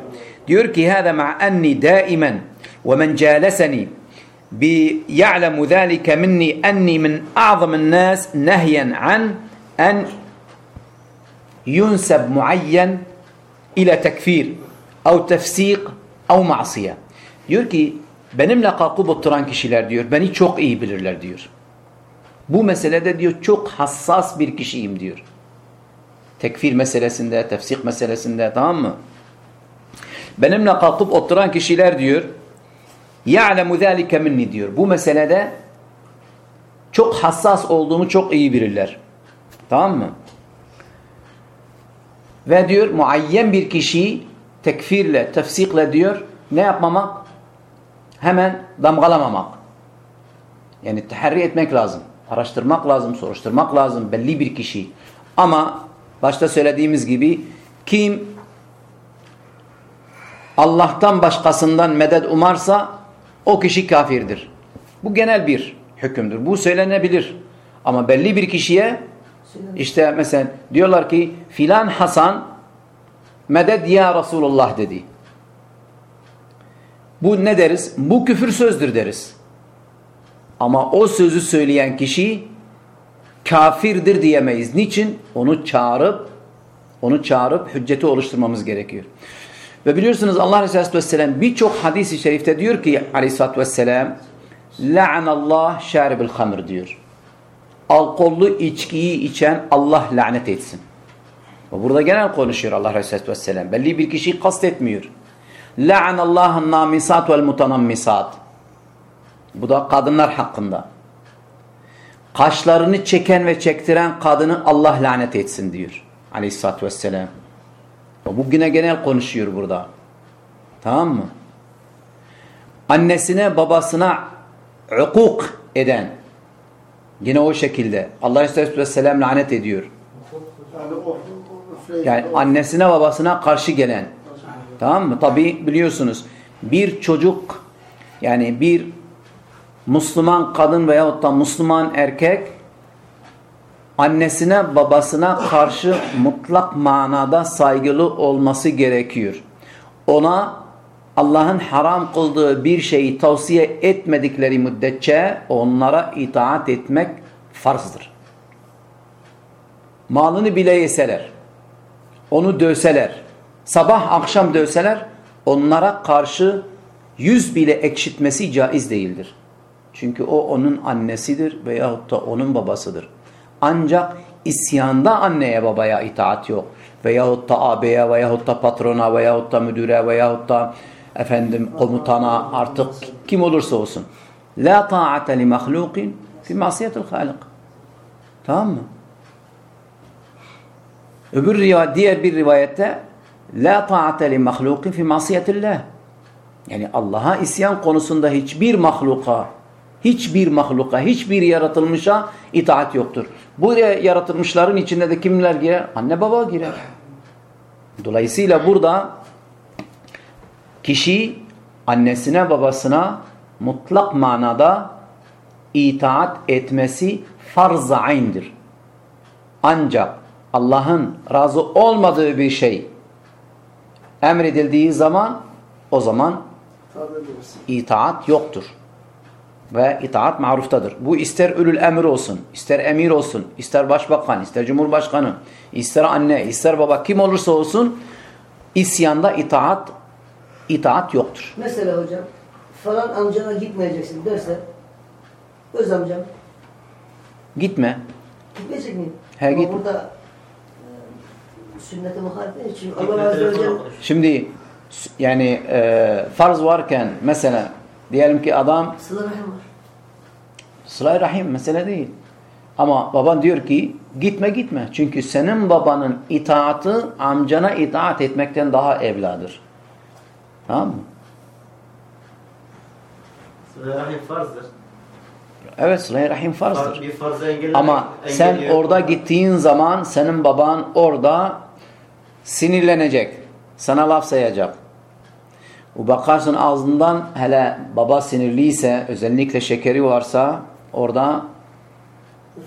Diyor ki hâzâ ma'enni dâimen ve men câleseni ya'lemu zâlike minni enni min a'zamin nâs nehyen an en yunseb muayyen ile tekfir ev tefsik ev ma'siye. Diyor ki benimle kalkıp oturan kişiler diyor beni çok iyi bilirler diyor. Bu meselede diyor çok hassas bir kişiyim diyor. Tekfir meselesinde, tefsik meselesinde tamam mı? Benimle kalkıp oturan kişiler diyor يَعْلَمُ ذَٰلِكَ minni diyor. Bu meselede çok hassas olduğumu çok iyi bilirler. Tamam mı? Ve diyor muayyen bir kişiyi tekfirle, tefsikle diyor ne yapmamak? Hemen damgalamamak. Yani teherri etmek lazım. Araştırmak lazım, soruşturmak lazım belli bir kişi. Ama başta söylediğimiz gibi kim Allah'tan başkasından medet umarsa o kişi kafirdir. Bu genel bir hükümdür. Bu söylenebilir. Ama belli bir kişiye işte mesela diyorlar ki filan Hasan medet ya Resulullah dedi. Bu ne deriz? Bu küfür sözdür deriz. Ama o sözü söyleyen kişi kafirdir diyemeyiz. Niçin? Onu çağırıp onu çağırıp hücceti oluşturmamız gerekiyor. Ve biliyorsunuz Allah Resulü Aleyhisselam birçok hadis-i şerifte diyor ki Aleyhisselatü Vesselam La'anallah şaribil hamr diyor. Alkollü içkiyi içen Allah lanet etsin. Burada genel konuşuyor Allah Resulü Vesselam. Belli bir kişiyi kastetmiyor. La'anallahın namisat vel mutanammisat. Bu da kadınlar hakkında. Kaşlarını çeken ve çektiren kadını Allah lanet etsin diyor. Aleyhisselatü Vesselam. Bu yine genel konuşuyor burada. Tamam mı? Annesine babasına hukuk eden yine o şekilde Allah Aleyhisselatü Vesselam lanet ediyor. Yani annesine babasına karşı gelen. Tamam mı? Tabi biliyorsunuz bir çocuk yani bir Müslüman kadın veyahut da Müslüman erkek annesine babasına karşı mutlak manada saygılı olması gerekiyor. Ona Allah'ın haram kıldığı bir şeyi tavsiye etmedikleri müddetçe onlara itaat etmek farzdır. Malını bile yeseler, onu dövseler, sabah akşam dövseler onlara karşı yüz bile ekşitmesi caiz değildir. Çünkü o onun annesidir veyahut da onun babasıdır. Ancak isyanda anneye babaya itaat yok. Veyahut da ağabeye veyahut da patrona veyahut da müdüre veyahut da efendim komutana artık kim olursa olsun. La ta'ate li mahlukin fi masiyetil halik. Tamam mı? Öbür rivayet, diğer bir rivayette La ta'ate li mahlukin fi masiyetillah. Yani Allah'a isyan konusunda hiçbir mahluka hiçbir mahluka, hiçbir yaratılmışa itaat yoktur. Bu yaratılmışların içinde de kimler girer? Anne baba girer. Dolayısıyla burada kişi annesine babasına mutlak manada itaat etmesi farz-ı ayn'dir. Ancak Allah'ın razı olmadığı bir şey emredildiği zaman o zaman itaat yoktur ve itaat maruftadır. Bu ister ülül emir olsun, ister emir olsun, ister başbakan, ister cumhurbaşkanı, ister anne, ister baba kim olursa olsun isyanda itaat itaat yoktur. Mesela hocam falan amcana gitmeyeceksin derse öz amcam Gitme. gitmeyecek miyim? He, git. burada e, sünnete muhalif değil. Çünkü Allah ve Celle Şimdi yani e, farz varken mesela diyelim ki adam sıla rahim var. Sıla-i Rahim mesele değil. Ama baban diyor ki gitme gitme. Çünkü senin babanın itaatı amcana itaat etmekten daha evladır. Tamam mı? Rahim farzdır. Evet Sıla-i Rahim farzdır. Bir. Ama sen orada gittiğin zaman senin baban orada sinirlenecek. Sana laf sayacak. O bakarsın ağzından hele baba sinirliyse özellikle şekeri varsa orada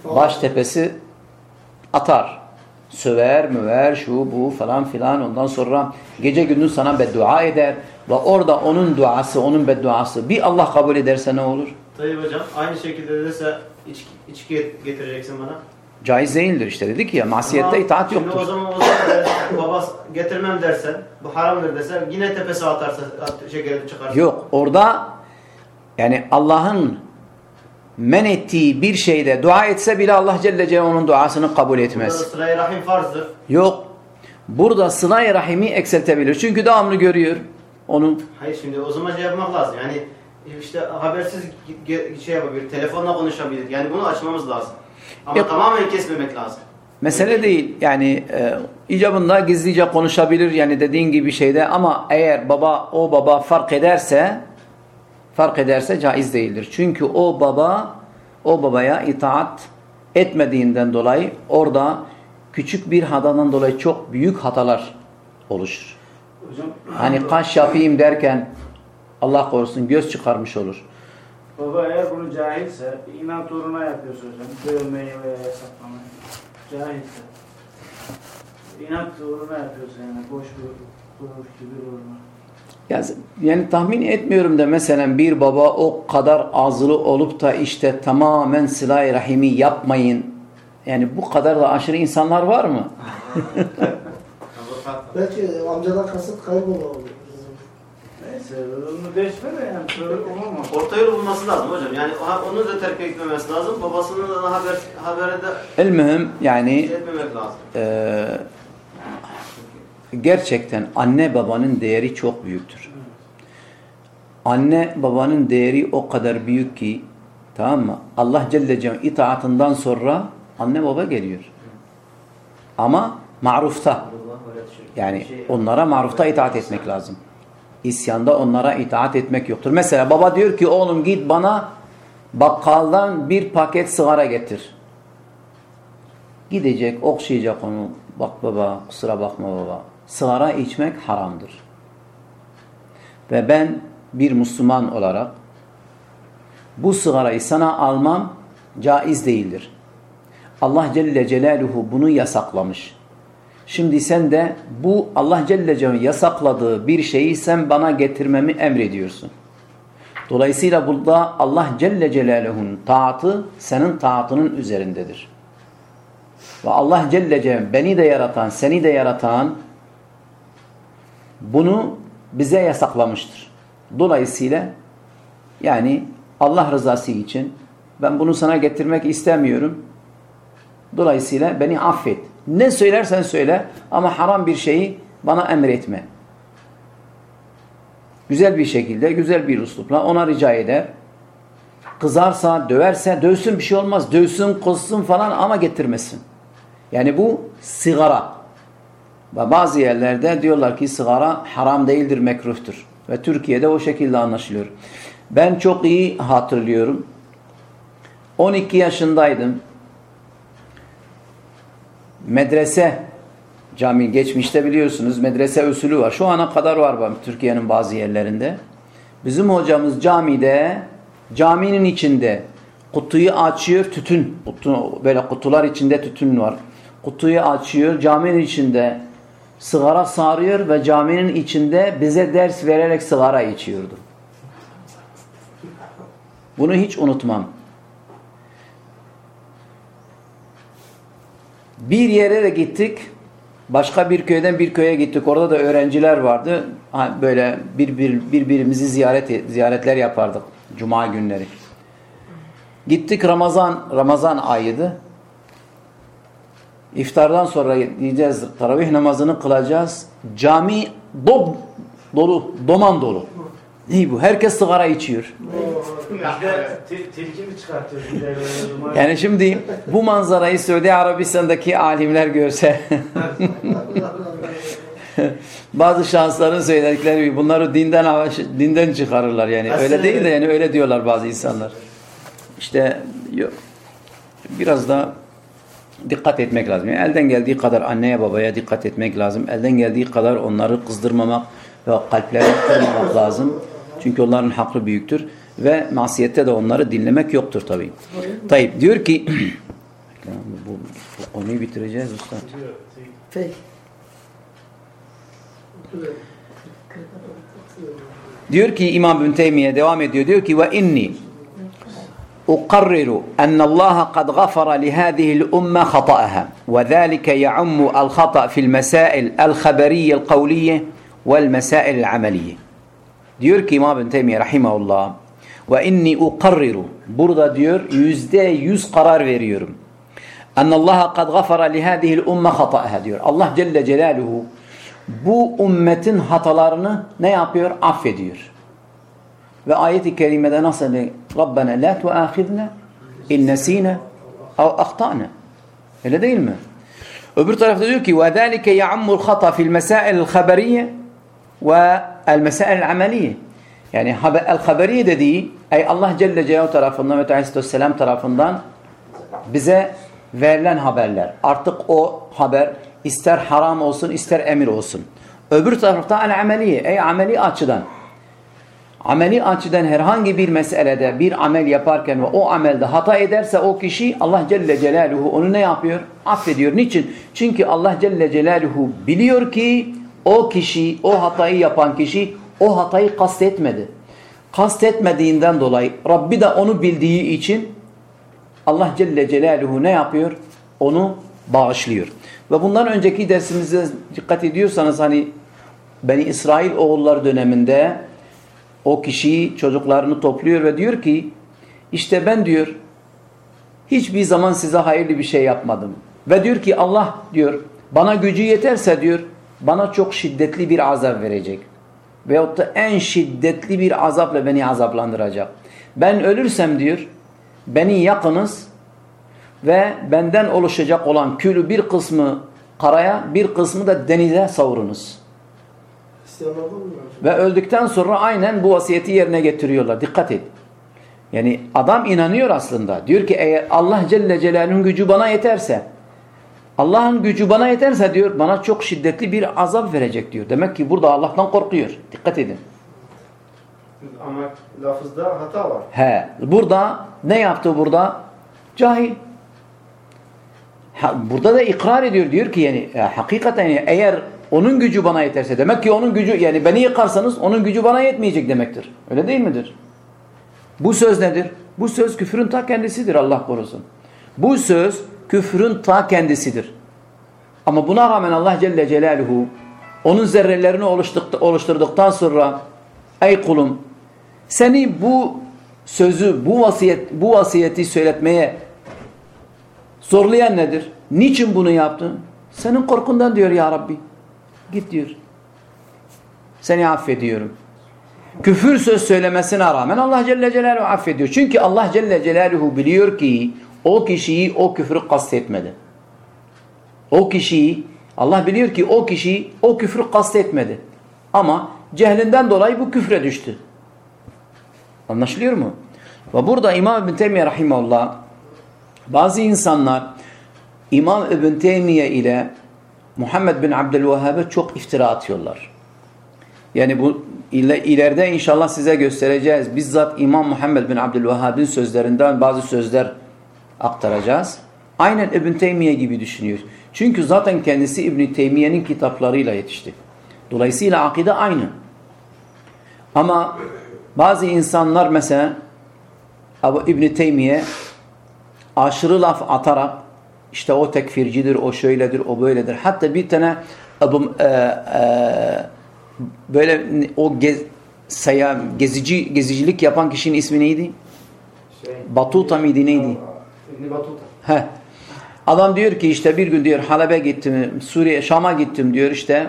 baş tepesi atar. söver müver şu bu falan filan ondan sonra gece gündüz sana beddua eder ve orada onun duası onun bedduası bir Allah kabul ederse ne olur? Tayyip hocam aynı şekilde dese içki, içki getireceksin bana. Caiz değildir işte dedik ya masiyette Ama itaat şimdi yoktur. o zaman o zaman baba getirmem dersen, bu haramdır desen yine tepesi atarsa at, şekeri çıkarsa. Yok orada yani Allah'ın men ettiği bir şeyde dua etse bile Allah Celle Celaluhu onun duasını kabul Burada etmez. sırayı rahim farzdır. Yok. Burada sıla rahimi eksiltebilir. Çünkü devamlı görüyor onu. Hayır şimdi o zaman şey yapmak lazım. Yani işte habersiz şey yapabilir, telefonla konuşabilir. Yani bunu açmamız lazım. Ama Yok. tamamen kesmemek lazım. Mesele değil. Yani e, icabında gizlice konuşabilir yani dediğin gibi şeyde ama eğer baba o baba fark ederse fark ederse caiz değildir. Çünkü o baba o babaya itaat etmediğinden dolayı orada küçük bir hatadan dolayı çok büyük hatalar oluşur. Hocam Hani kaş yapayım derken Allah korusun göz çıkarmış olur. Baba eğer bunu cahilse inat uğruna yapıyorsa hocam dövmeyi veya yasaklamayı cahilse inat uğruna yapıyorsa yani boş bir gurur kibir uğruna. Ya- Yani tahmin etmiyorum da mesela bir baba o kadar azılı olup da işte tamamen silah rahimi yapmayın. Yani bu kadar da aşırı insanlar var mı? Belki amcadan kasıt kaybolma oldu. Neyse onu değişme de yani böyle olmaz. Orta yolu bulması lazım hocam. Yani onu da terk etmemesi lazım. Babasının da haber habere de El mühim yani şey etmemek lazım. e, gerçekten anne babanın değeri çok büyüktür. Anne babanın değeri o kadar büyük ki tamam mı? Allah Celle Celaluhu itaatından sonra anne baba geliyor. Ama marufta. Yani onlara marufta itaat etmek lazım. İsyanda onlara itaat etmek yoktur. Mesela baba diyor ki oğlum git bana bakkaldan bir paket sigara getir. Gidecek, okşayacak onu. Bak baba, kusura bakma baba. Sigara içmek haramdır. Ve ben bir Müslüman olarak bu sigarayı sana almam caiz değildir. Allah Celle Celaluhu bunu yasaklamış. Şimdi sen de bu Allah Celle Celaluhu yasakladığı bir şeyi sen bana getirmemi emrediyorsun. Dolayısıyla burada Allah Celle Celaluhu'nun taatı senin taatının üzerindedir. Ve Allah Celle Celaluhu beni de yaratan, seni de yaratan bunu bize yasaklamıştır. Dolayısıyla yani Allah rızası için ben bunu sana getirmek istemiyorum. Dolayısıyla beni affet. Ne söylersen söyle ama haram bir şeyi bana emretme. Güzel bir şekilde, güzel bir üslupla ona rica eder. Kızarsa, döverse, dövsün bir şey olmaz. Dövsün, kızsın falan ama getirmesin. Yani bu sigara. Ve bazı yerlerde diyorlar ki sigara haram değildir, mekruhtur. Ve Türkiye'de o şekilde anlaşılıyor. Ben çok iyi hatırlıyorum. 12 yaşındaydım. Medrese cami geçmişte biliyorsunuz medrese usulü var. Şu ana kadar var Türkiye'nin bazı yerlerinde. Bizim hocamız camide caminin içinde kutuyu açıyor tütün. Kutu, böyle kutular içinde tütün var. Kutuyu açıyor caminin içinde sigara sarıyor ve caminin içinde bize ders vererek sigara içiyordu. Bunu hiç unutmam. Bir yere de gittik. Başka bir köyden bir köye gittik. Orada da öğrenciler vardı. Böyle bir, bir, birbirimizi ziyaret ziyaretler yapardık. Cuma günleri. Gittik Ramazan Ramazan ayıydı. İftardan sonra gideceğiz. Taravih namazını kılacağız. Cami dop dolu, doman dolu. İyi bu. Herkes sigara içiyor. Yani şimdi bu manzarayı Suudi Arabistan'daki alimler görse bazı şansların söyledikleri gibi bunları dinden dinden çıkarırlar yani. Öyle değil de yani öyle diyorlar bazı insanlar. İşte yok. Biraz da dikkat etmek lazım. Yani elden geldiği kadar anneye babaya dikkat etmek lazım. Elden geldiği kadar onları kızdırmamak ve kalplerini kırmamak lazım. Çünkü onların hakkı büyüktür. Ve masiyette de onları dinlemek yoktur tabii. Tayyip diyor ki bu bu konuyu bitireceğiz usta. Peki. Diyor ki İmam bin Teymiye devam ediyor. Diyor ki ve inni uqarriru enne Allah kad gafara li hadihi l'umme hata'aha ve zâlike ya'ummu al khata fil mesail el Diyor ki İmam bin Teymiye rahimahullah ve inni uqarriru burada diyor yüzde yüz karar veriyorum. Enne Allah kad gafara li hadihi l'umme hata'aha diyor. Allah Celle Celaluhu bu ümmetin hatalarını ne yapıyor? Affediyor. Ve ayet-i kerimede nasıl? Rabbena la tuâkhidna in nesîne ev. Öyle değil mi? Öbür tarafta diyor ki وَذَٰلِكَ يَعَمُّ الْخَطَى فِي الْمَسَائِلِ الْخَبَرِيَّةِ el-mesail ameliye. Yani el-haberiye dediği ey Allah Celle Celaluhu tarafından ve Aleyhisselam tarafından bize verilen haberler. Artık o haber ister haram olsun ister emir olsun. Öbür tarafta el-ameliye ey ameli açıdan. Ameli açıdan herhangi bir meselede bir amel yaparken ve o amelde hata ederse o kişi Allah Celle Celaluhu onu ne yapıyor? Affediyor. Niçin? Çünkü Allah Celle Celaluhu biliyor ki o kişi, o hatayı yapan kişi o hatayı kastetmedi. Kastetmediğinden dolayı Rabbi de onu bildiği için Allah Celle Celaluhu ne yapıyor? Onu bağışlıyor. Ve bundan önceki dersimizde dikkat ediyorsanız hani Beni İsrail oğulları döneminde o kişiyi çocuklarını topluyor ve diyor ki işte ben diyor hiçbir zaman size hayırlı bir şey yapmadım. Ve diyor ki Allah diyor bana gücü yeterse diyor bana çok şiddetli bir azap verecek. Veyahut da en şiddetli bir azapla beni azaplandıracak. Ben ölürsem diyor beni yakınız ve benden oluşacak olan külü bir kısmı karaya bir kısmı da denize savurunuz. Ve öldükten sonra aynen bu vasiyeti yerine getiriyorlar. Dikkat et. Yani adam inanıyor aslında. Diyor ki eğer Allah Celle Celaluhu'nun gücü bana yeterse Allah'ın gücü bana yeterse diyor bana çok şiddetli bir azap verecek diyor. Demek ki burada Allah'tan korkuyor. Dikkat edin. Ama lafızda hata var. He, burada ne yaptı burada? Cahil. Ha, burada da ikrar ediyor diyor ki yani e, hakikaten yani eğer onun gücü bana yeterse demek ki onun gücü yani beni yıkarsanız onun gücü bana yetmeyecek demektir. Öyle değil midir? Bu söz nedir? Bu söz küfrün ta kendisidir Allah korusun. Bu söz küfrün ta kendisidir. Ama buna rağmen Allah Celle Celaluhu onun zerrelerini oluşturduktan sonra ey kulum seni bu sözü, bu vasiyet, bu vasiyeti söyletmeye zorlayan nedir? Niçin bunu yaptın? Senin korkundan diyor ya Rabbi. Git diyor. Seni affediyorum. Küfür söz söylemesine rağmen Allah Celle Celaluhu affediyor. Çünkü Allah Celle Celaluhu biliyor ki o kişiyi o küfrü kastetmedi. O kişiyi Allah biliyor ki o kişi o küfrü kastetmedi. Ama cehlinden dolayı bu küfre düştü. Anlaşılıyor mu? Ve burada İmam İbn Teymiye Rahimahullah bazı insanlar İmam İbn Teymiye ile Muhammed bin Abdülvehhab'e çok iftira atıyorlar. Yani bu ileride inşallah size göstereceğiz. Bizzat İmam Muhammed bin Abdülvehhab'in sözlerinden bazı sözler aktaracağız. Aynen İbn Teymiye gibi düşünüyor. Çünkü zaten kendisi İbn Teymiye'nin kitaplarıyla yetişti. Dolayısıyla akide aynı. Ama bazı insanlar mesela İbn Teymiye aşırı laf atarak işte o tekfircidir, o şöyledir, o böyledir. Hatta bir tane Ebu, e, e, böyle o gez, saya, gezici gezicilik yapan kişinin ismi neydi? Şey, Batuta mıydı neydi? Heh. Adam diyor ki işte bir gün diyor Halep'e gittim, Suriye, Şam'a gittim diyor işte.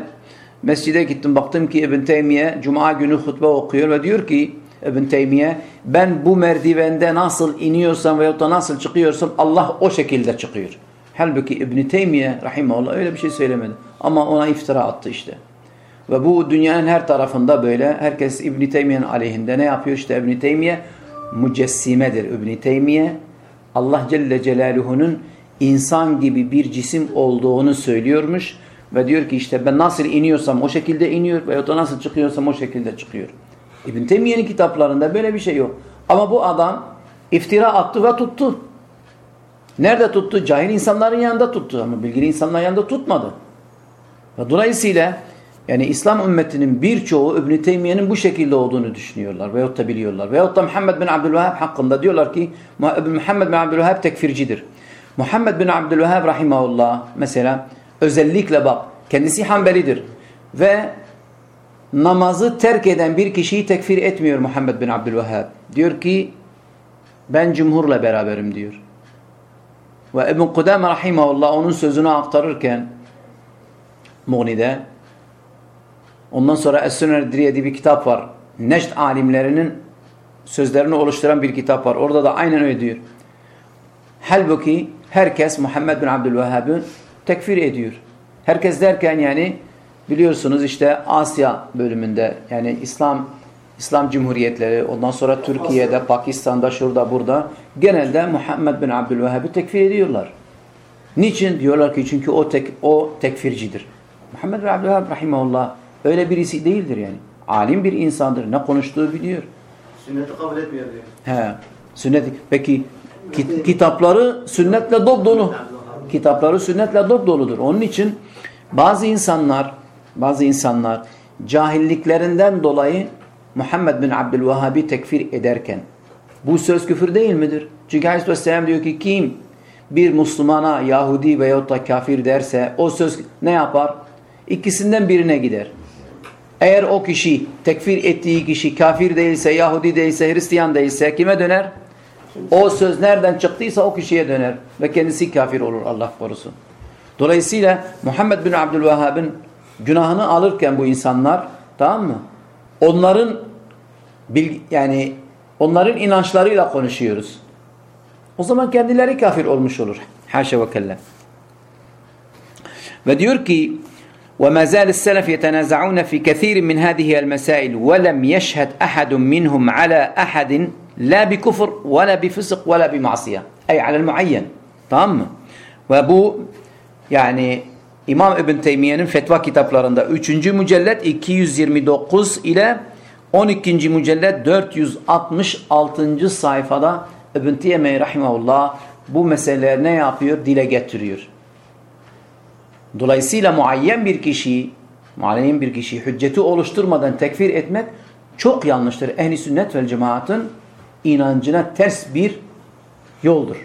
Mescide gittim baktım ki İbn Teymiye Cuma günü hutbe okuyor ve diyor ki İbn Teymiye ben bu merdivende nasıl iniyorsam veyahut da nasıl çıkıyorsam Allah o şekilde çıkıyor. Halbuki İbn Teymiye rahimahullah öyle bir şey söylemedi. Ama ona iftira attı işte. Ve bu dünyanın her tarafında böyle. Herkes İbn Teymiye'nin aleyhinde ne yapıyor? İşte İbn Teymiye mücessimedir. İbn Teymiye Allah Celle Celaluhu'nun insan gibi bir cisim olduğunu söylüyormuş ve diyor ki işte ben nasıl iniyorsam o şekilde iniyor veyahut da nasıl çıkıyorsam o şekilde çıkıyor. İbn Teymiye'nin kitaplarında böyle bir şey yok. Ama bu adam iftira attı ve tuttu. Nerede tuttu? Cahil insanların yanında tuttu ama bilgili insanların yanında tutmadı. Ve Dolayısıyla yani İslam ümmetinin birçoğu İbn Teymiye'nin bu şekilde olduğunu düşünüyorlar veyahut da biliyorlar. Veyahut da Muhammed bin Abdülvehhab hakkında diyorlar ki Muhammed bin Abdülvehhab tekfircidir. Muhammed bin Abdülvehhab rahimahullah mesela özellikle bak kendisi Hanbelidir ve namazı terk eden bir kişiyi tekfir etmiyor Muhammed bin Abdülvehhab. Diyor ki ben cumhurla beraberim diyor. Ve İbn Kudame rahimahullah onun sözünü aktarırken Mughni'de ondan sonra Es-Sünner diye bir kitap var. Neşt alimlerinin sözlerini oluşturan bir kitap var. Orada da aynen öyle diyor. Halbuki herkes Muhammed bin Abdülvehhab'ı tekfir ediyor. Herkes derken yani biliyorsunuz işte Asya bölümünde yani İslam İslam Cumhuriyetleri ondan sonra Türkiye'de, Pakistan'da, şurada, burada genelde Muhammed bin Abdülvehhab'ı tekfir ediyorlar. Niçin? Diyorlar ki çünkü o tek o tekfircidir. Muhammed bin Abdülvehhab rahimahullah öyle birisi değildir yani. Alim bir insandır. Ne konuştuğu biliyor. Sünneti kabul etmiyor diyor. He. Sünnet. Peki kit kitapları sünnetle dop dolu. Kitapları sünnetle dop doludur. Onun için bazı insanlar bazı insanlar cahilliklerinden dolayı Muhammed bin Abdülvehhab'i tekfir ederken bu söz küfür değil midir? Çünkü Aleyhisselam diyor ki kim bir Müslümana Yahudi veyahut da kafir derse o söz ne yapar? İkisinden birine gider. Eğer o kişi tekfir ettiği kişi kafir değilse, Yahudi değilse, Hristiyan değilse kime döner? O söz nereden çıktıysa o kişiye döner ve kendisi kafir olur Allah korusun. Dolayısıyla Muhammed bin Abdülvehhab'ın günahını alırken bu insanlar tamam mı? Onların yani onların inançlarıyla konuşuyoruz. O zaman kendileri kafir olmuş olur. Haşa ve kella. Ve diyor ki وما زال السلف يتنازعون في كثير من هذه المسائل ولم يشهد أحد منهم على أحد لا بكفر ولا بفسق ولا بمعصية أي على المعين tamam mı? Ve bu yani İmam İbn Teymiye'nin fetva kitaplarında 3. mücellet 229 ile 12. mücellet 466. sayfada İbn Teymiye rahimahullah bu meseleleri ne yapıyor? Dile getiriyor. Dolayısıyla muayyen bir kişiyi, muayyen bir kişiyi hücceti oluşturmadan tekfir etmek çok yanlıştır. Ehli sünnet vel cemaatın inancına ters bir yoldur.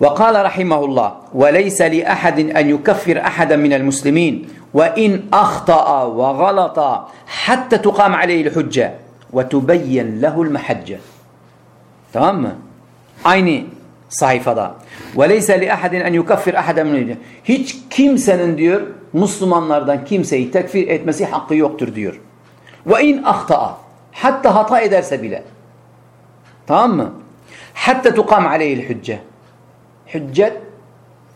وقال رحمه الله وليس لأحد أن يكفر أحدا من المسلمين وإن أخطأ وغلط حتى تقام عليه الحجة وتبين له المحجة tamam mı? Aynı sayfada. وَلَيْسَ لِأَحَدٍ اَنْ يُكَفِّرْ اَحَدًا مِنْ Hiç kimsenin diyor Müslümanlardan kimseyi tekfir etmesi hakkı yoktur diyor. وَاِنْ اَخْتَأَ Hatta hata ederse bile. Tamam mı? Hatta tukam aleyhil hücce. Hüccet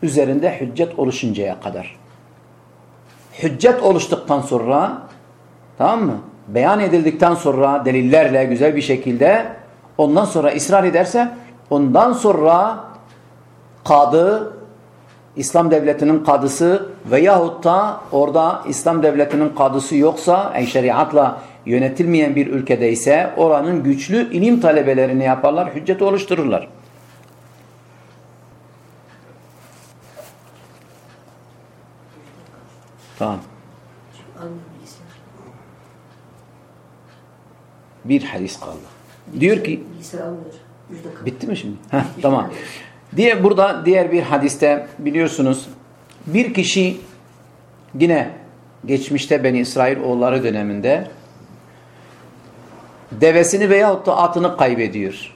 üzerinde hüccet oluşuncaya kadar. Hüccet oluştuktan sonra tamam mı? Beyan edildikten sonra delillerle güzel bir şekilde ondan sonra ısrar ederse ondan sonra kadı İslam devletinin kadısı veyahut da orada İslam devletinin kadısı yoksa yani şeriatla yönetilmeyen bir ülkedeyse oranın güçlü ilim talebelerini yaparlar, hücceti oluştururlar. Tamam. Bir hadis kaldı. Diyor ki bitti mi şimdi? Heh, tamam. Diye burada diğer bir hadiste biliyorsunuz bir kişi yine geçmişte Beni İsrail oğulları döneminde devesini veyahut da atını kaybediyor.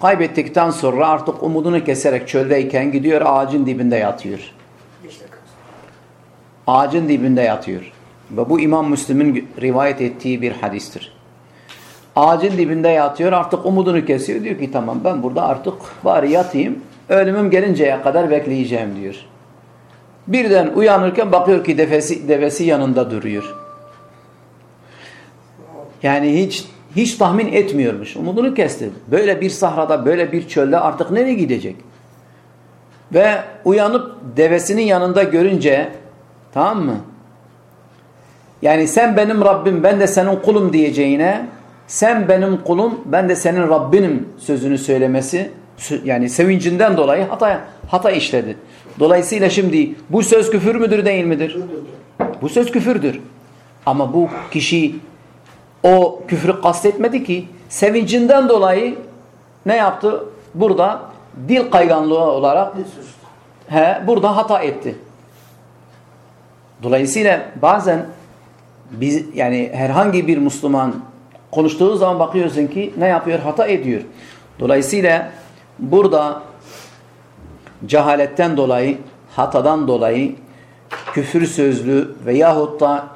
Kaybettikten sonra artık umudunu keserek çöldeyken gidiyor ağacın dibinde yatıyor. Ağacın dibinde yatıyor. Ve bu İmam Müslim'in rivayet ettiği bir hadistir. Ağacın dibinde yatıyor artık umudunu kesiyor. Diyor ki tamam ben burada artık bari yatayım. Ölümüm gelinceye kadar bekleyeceğim diyor. Birden uyanırken bakıyor ki devesi, devesi yanında duruyor. Yani hiç hiç tahmin etmiyormuş. Umudunu kesti. Böyle bir sahrada, böyle bir çölde artık nereye gidecek? Ve uyanıp devesinin yanında görünce tamam mı? Yani sen benim Rabbim, ben de senin kulum diyeceğine sen benim kulum ben de senin Rabbinim sözünü söylemesi sö- yani sevincinden dolayı hata hata işledi. Dolayısıyla şimdi bu söz küfür müdür değil midir? Bu söz küfürdür. Ama bu kişi o küfrü kastetmedi ki sevincinden dolayı ne yaptı? Burada dil kayganlığı olarak he, burada hata etti. Dolayısıyla bazen biz yani herhangi bir Müslüman konuştuğu zaman bakıyorsun ki ne yapıyor? Hata ediyor. Dolayısıyla burada cehaletten dolayı, hatadan dolayı küfür sözlü veyahut da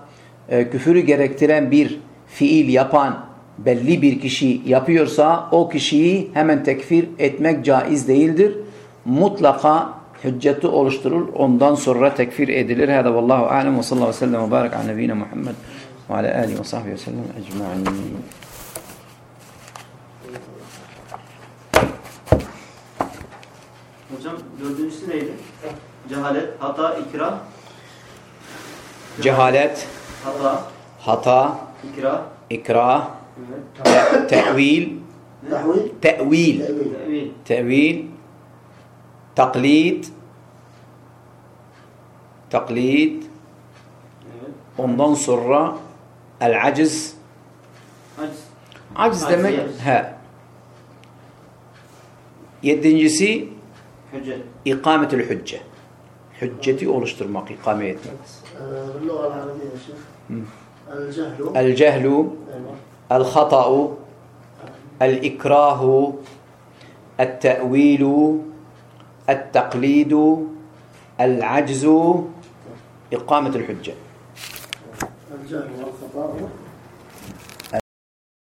e, küfürü gerektiren bir fiil yapan belli bir kişi yapıyorsa o kişiyi hemen tekfir etmek caiz değildir. Mutlaka hücceti oluşturur. Ondan sonra tekfir edilir. Hada vallahu alem ve sallallahu aleyhi ve sellem ve barik ala nebine Muhammed ve ala alihi ve sahbihi ve sellem ecma'in. Hocam dördüncüsü neydi? Cehalet, hata, ikra. Cehalet, Hata, hata, ikra, ikrah, evet. te- tevil, Tahvil. tevil, Tevil. tevil, tevil, taklid, taklid, evet. ondan sonra العجز. عجز عجز دمي ها يدنجسي حجة. إقامة الحجة. حجتي أولشترماق إقامة يتنى. باللغة العربية يا شيخ. الجهل. الجهل. أيوة. الخطأ. الإكراه. التأويل. التقليد. العجز. إقامة الحجة. الجهل والخطأ